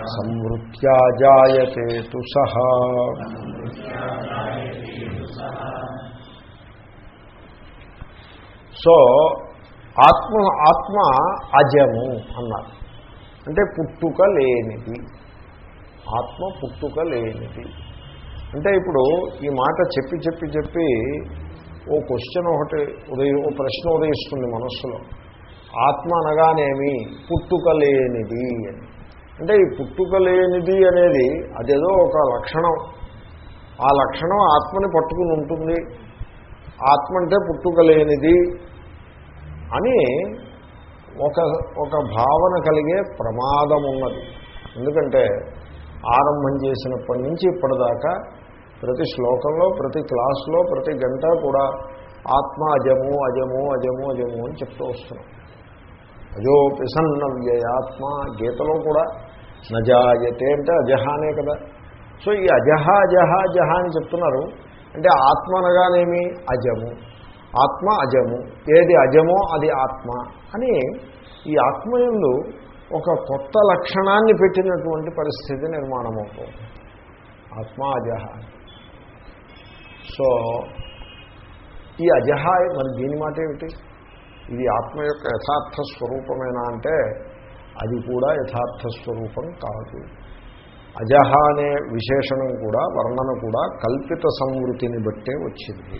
Speaker 1: సంవృత్యా జాయతే తు సహా. సో ఆత్మ ఆత్మ అజము అన్నారు. అంటే పుట్టుక లేనిది. ఆత్మ పుట్టుక లేనిది. అంటే ఇప్పుడు ఈ మాట చెప్పి చెప్పి చెప్పి ఓ క్వశ్చన్ ఒకటి ఉదయ ఓ ప్రశ్న ఉదయిస్తుంది మనస్సులో. ఆత్మ అనగానేమి? పుట్టుక లేనిది అని. అంటే ఈ పుట్టుక లేనిది అనేది అదేదో ఒక లక్షణం. ఆ లక్షణం ఆత్మని పట్టుకుని ఉంటుంది. ఆత్మ అంటే పుట్టుక లేనిది అని ఒక ఒక భావన కలిగే ప్రమాదం ఉన్నది. ఎందుకంటే ఆరంభం చేసినప్పటి నుంచి ఇప్పటిదాకా ప్రతి శ్లోకంలో ప్రతి క్లాసులో ప్రతి గంట కూడా ఆత్మ అజము అజము అజము అజము అని చెప్తూ వస్తున్నాం. అజో ప్రసన్న వ్యయాత్మ గీతలో కూడా నజాయతే అంటే అజహానే కదా. సో ఈ అజహ అజహ అజహ అని చెప్తున్నారు. అంటే ఆత్మ అనగానేమి? అజము. ఆత్మ అజము. ఏది అజమో అది ఆత్మ. అని ఈ ఆత్మయందు ఒక కొత్త లక్షణాన్ని పెట్టినటువంటి పరిస్థితి నిర్మాణం అవుతుంది ఆత్మ అజహ. సో ఈ అజహాయ్ మరి దీని మాట ఏమిటి? ఇది ఆత్మ యొక్క యథార్థ స్వరూపమేనా అంటే అది కూడా యథార్థ స్వరూపం కాదు. అజహ అనే విశేషణం కూడా వర్ణన కూడా కల్పిత సంవృతిని బట్టే వచ్చింది.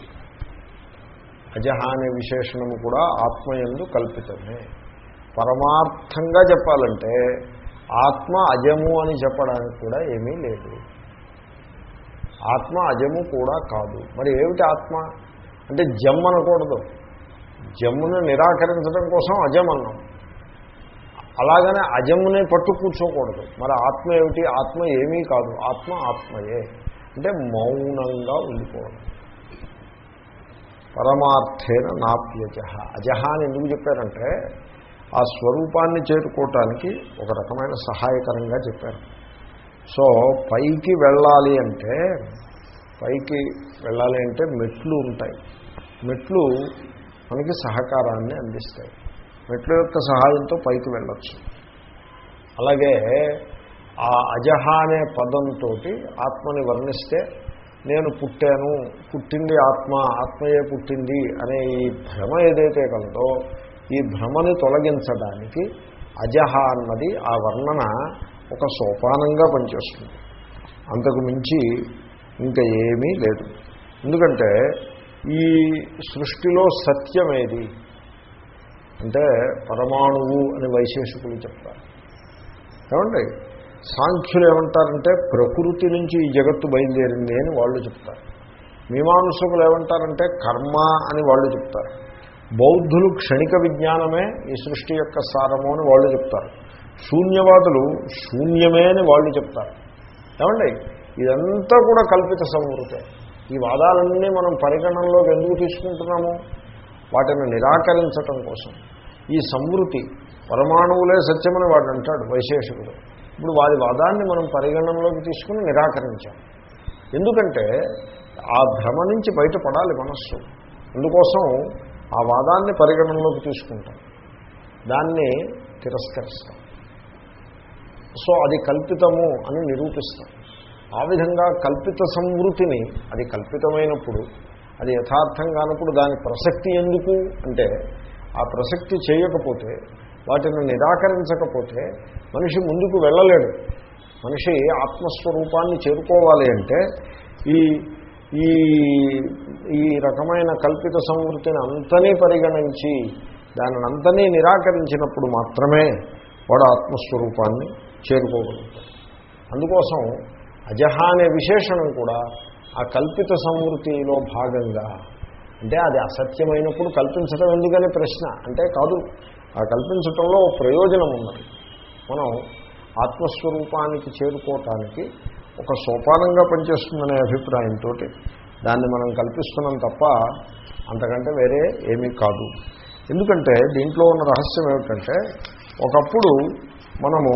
Speaker 1: అజహ అనే విశేషణము కూడా ఆత్మయందు కల్పితమే. పరమార్థంగా చెప్పాలంటే ఆత్మ అజము అని చెప్పడానికి కూడా ఏమీ లేదు. ఆత్మ అజము కూడా కాదు. మరి ఏమిటి ఆత్మ? అంటే జమ్ అనకూడదు. జమ్మును నిరాకరించడం కోసం అజం అన్నాం. అలాగనే అజమునే పట్టు కూర్చోకూడదు. మరి ఆత్మ ఏమిటి? ఆత్మ ఏమీ కాదు. ఆత్మ ఆత్మయే. అంటే మౌనంగా ఉండిపోవడం. పరమార్థేన నాప్యజ అజహ అని ఎందుకు చెప్పారంటే ఆ స్వరూపాన్ని చేరుకోవటానికి ఒక రకమైన సహాయకరంగా చెప్పారు. సో పైకి వెళ్ళాలి అంటే పైకి వెళ్ళాలి అంటే మెట్లు ఉంటాయి. మెట్లు మనకి సహకారాన్ని అందిస్తాయి. మెట్ల యొక్క సహాయంతో పైకి వెళ్ళచ్చు. అలాగే ఆ అజహ అనే పదంతో ఆత్మని వర్ణిస్తే నేను పుట్టాను పుట్టింది ఆత్మ ఆత్మయే పుట్టింది అనే ఈ భ్రమ ఏదైతే కలదో ఈ భ్రమని తొలగించడానికి అజహ అన్నది ఆ వర్ణన ఒక సోపానంగా పనిచేస్తుంది. అంతకు మించి ఇంకా ఏమీ లేదు. ఎందుకంటే ఈ సృష్టిలో సత్యమేది? అంటే పరమాణువు అని వైశేషికులు చెప్తారు. ఏమండి? సాంఖ్యులు ఏమంటారంటే ప్రకృతి నుంచి ఈ జగత్తు బయలుదేరింది అని వాళ్ళు చెప్తారు. మీమాంసకులు ఏమంటారంటే కర్మ అని వాళ్ళు చెప్తారు. బౌద్ధులు క్షణిక విజ్ఞానమే ఈ సృష్టి యొక్క సారము అని వాళ్ళు చెప్తారు. శూన్యవాదులు శూన్యమే అని వాళ్ళు చెప్తారు. ఏమండి? ఇదంతా కూడా కల్పిత సంవృతే ఈ వాదాలన్నీ మనం పరిగణనలోకి ఎందుకు తీసుకుంటున్నాము? వాటిని నిరాకరించటం కోసం. ఈ సంవృతి పరమాణువులే సత్యమని వాడు అంటాడు వైశేషకుడు. ఇప్పుడు వారి వాదాన్ని మనం పరిగణనలోకి తీసుకుని నిరాకరించాం. ఎందుకంటే ఆ భ్రమ నుంచి బయటపడాలి మనస్సు. అందుకోసం ఆ వాదాన్ని పరిగణనలోకి తీసుకుంటాం. దాన్ని తిరస్కరిస్తాం. సో అది కల్పితము అని నిరూపిస్తాం ఆ విధంగా కల్పిత సంవృతిని అది కల్పితమైనప్పుడు అది యథార్థం కానప్పుడు దాని ప్రసక్తి ఎందుకు అంటే ఆ ప్రసక్తి చేయకపోతే వాటిని నిరాకరించకపోతే మనిషి ముందుకు వెళ్ళలేడు. మనిషి ఆత్మస్వరూపాన్ని చేరుకోవాలి అంటే ఈ ఈ ఈ రకమైన కల్పిత సంవృతిని అంతనే పరిగణించి దానిని నిరాకరించినప్పుడు మాత్రమే వాడు ఆత్మస్వరూపాన్ని చేరుకోగలుగుతాడు అందుకోసం అజహ అనే విశేషణం కూడా ఆ కల్పిత సంవృతిలో భాగంగా అంటే అది అసత్యమైనప్పుడు కల్పించడం ఎందుకనే ప్రశ్న? అంటే కాదు ఆ కల్పించటంలో ఒక ప్రయోజనం ఉన్నది. మనం ఆత్మస్వరూపానికి చేరుకోవటానికి ఒక సోపానంగా పనిచేస్తుందనే అభిప్రాయంతో దాన్ని మనం కల్పిస్తున్నాం తప్ప అంతకంటే వేరే ఏమీ కాదు. ఎందుకంటే దీంట్లో ఉన్న రహస్యం ఏమిటంటే ఒకప్పుడు మనము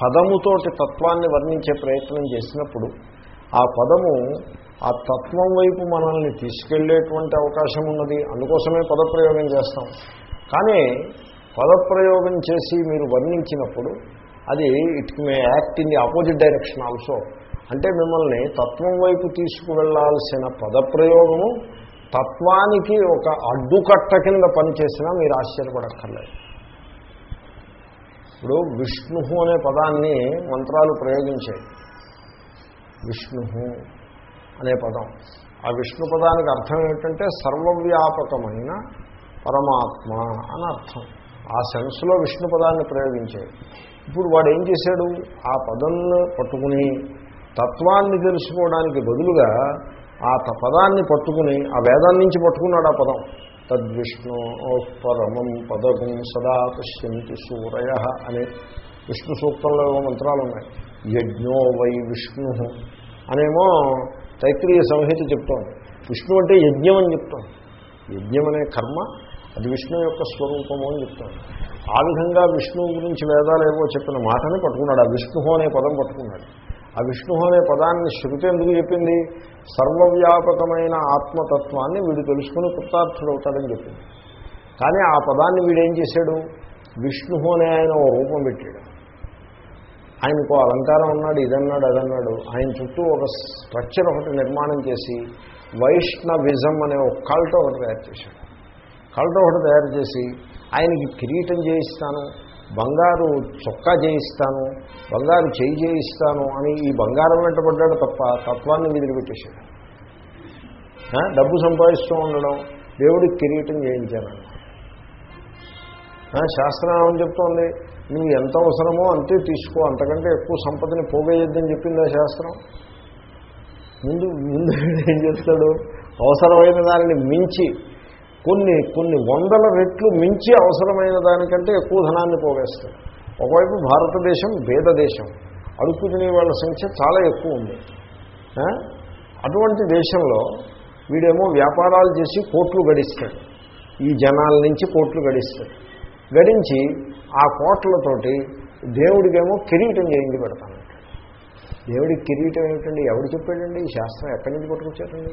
Speaker 1: పదముతోటి తత్వాన్ని వర్ణించే ప్రయత్నం చేసినప్పుడు ఆ పదము ఆ తత్వం వైపు మనల్ని తీసుకెళ్ళేటువంటి అవకాశం ఉన్నది. అందుకోసమే పదప్రయోగం చేస్తాం. కానీ పదప్రయోగం చేసి మీరు వర్ణించినప్పుడు అది it may act in the opposite direction also. అంటే మిమ్మల్ని తత్వం వైపు తీసుకువెళ్ళాల్సిన పదప్రయోగము తత్వానికి ఒక అడ్డుకట్ట కింద పనిచేసినా మీరు ఆశ్చర్యపడక్కర్లేదు. ఇప్పుడు విష్ణు అనే పదాన్ని మంత్రాలు ప్రయోగించాయి. విష్ణు అనే పదం. ఆ విష్ణు పదానికి అర్థం ఏమిటంటే సర్వవ్యాపకమైన పరమాత్మ అని అర్థం. ఆ సెన్స్లో విష్ణు పదాన్ని ప్రయోగించాయి. ఇప్పుడు వాడు ఏం చేశాడు? ఆ పదంను పట్టుకుని తత్వాన్ని తెలుసుకోవడానికి బదులుగా ఆ పదాన్ని పట్టుకుని ఆ వేదాన్ని నుంచి పట్టుకున్నాడు ఆ పదం. తద్విష్ణు పరమం పదగం సదా పశ్యంతి సూరయ అనే విష్ణు సూక్తంలో ఏవో మంత్రాలు ఉన్నాయి యజ్ఞో వై విష్ణు అనేమో తైత్రీయ సంహిత చెప్తోంది. విష్ణు అంటే యజ్ఞం అని చెప్తోంది. యజ్ఞం అనే కర్మ అది విష్ణు యొక్క స్వరూపము అని చెప్తోంది. ఆ విధంగా విష్ణువు గురించి వేదాలు ఏవో చెప్పిన మాటని పట్టుకున్నాడు. ఆ విష్ణు అనే పదం పట్టుకున్నాడు. ఆ విష్ణు అనే పదాన్ని శృతి ఎందుకు చెప్పింది? సర్వవ్యాపకమైన ఆత్మతత్వాన్ని వీడు తెలుసుకుని కృతార్థుడవుతాడని చెప్పింది. కానీ ఆ పదాన్ని వీడేం చేశాడు? విష్ణు అనే ఆయన ఓ రూపం పెట్టాడు. ఆయనకు అలంకారం ఉన్నాడు ఇదన్నాడు అదన్నాడు. ఆయన చుట్టూ ఒక స్ట్రక్చర్ ఒకటి నిర్మాణం చేసి వైష్ణవిజం అనే ఒక కల్ట్ ఒకటి తయారు చేశాడు. కల్ట్ ఒకటి తయారు చేసి ఆయనకి కిరీటం చేయిస్తాను బంగారు చొక్కా చేయిస్తాను బంగారు చేయి చేయిస్తాను అని ఈ బంగారం వెంటబడ్డాడు తప్ప తత్వాన్ని వదిలిపెట్టేశాడు. డబ్బు సంపాదిస్తూ ఉండడం దేవుడికి కిరీటం చేయించాను. శాస్త్రం ఏమని చెప్తోంది నువ్వు ఎంత అవసరమో అంతే తీసుకో అంతకంటే ఎక్కువ సంపదని పోగేయొద్దని చెప్పిందా శాస్త్రం? ముందు ముందు ఏం చేస్తాడు అవసరమైన దానిని మించి కొన్ని కొన్ని వందల రెట్లు మించి అవసరమైన దానికంటే ఎక్కువ ధనాన్ని పోగేస్తాయి. ఒకవైపు భారతదేశం భేద దేశం అడుక్కు తినే వాళ్ళ సంఖ్య చాలా ఎక్కువ ఉంది. అటువంటి దేశంలో వీడేమో వ్యాపారాలు చేసి కోట్లు గడిస్తాడు. ఈ జనాల నుంచి కోట్లు గడిస్తాడు. గడించి ఆ కోట్లతోటి దేవుడికేమో కిరీటం చేయించి పెడతాను దేవుడికి కిరీటం ఏమిటండి? ఎవడు చెప్పాడండి? ఈ శాస్త్రం ఎక్కడి నుంచి పట్టుకొచ్చారండి?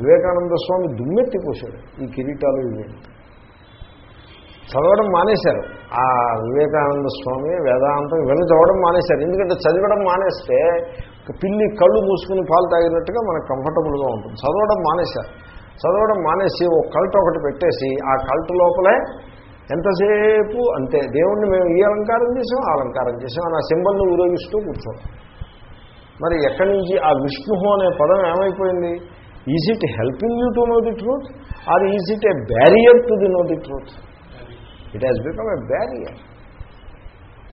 Speaker 1: వివేకానంద స్వామి దుమ్మెత్తిపోశాడు ఈ కిరీటాలు ఇవి. చదవడం మానేశారు. ఆ వివేకానంద స్వామి వేదాంతం ఇవన్నీ చదవడం మానేశారు. ఎందుకంటే చదవడం మానేస్తే పిల్లి కళ్ళు మూసుకుని పాలు తాగినట్టుగా మనకు కంఫర్టబుల్గా ఉంటుంది. చదవడం మానేశారు. చదవడం మానేసి ఒక కల్ట్ ఒకటి పెట్టేసి ఆ కల్ట్ లోపలే ఎంతసేపు అంతే దేవుణ్ణి మేము ఈ అలంకారం చేసాం ఆ అలంకారం చేసాం అని ఆ సింబల్ని ఊరేగిస్తూ కూర్చోం మరి ఎక్కడి నుంచి ఆ విష్ణు అనే పదం ఏమైపోయింది? Is it helping you to know the truth or is it a barrier to the know the truth? It has become a barrier.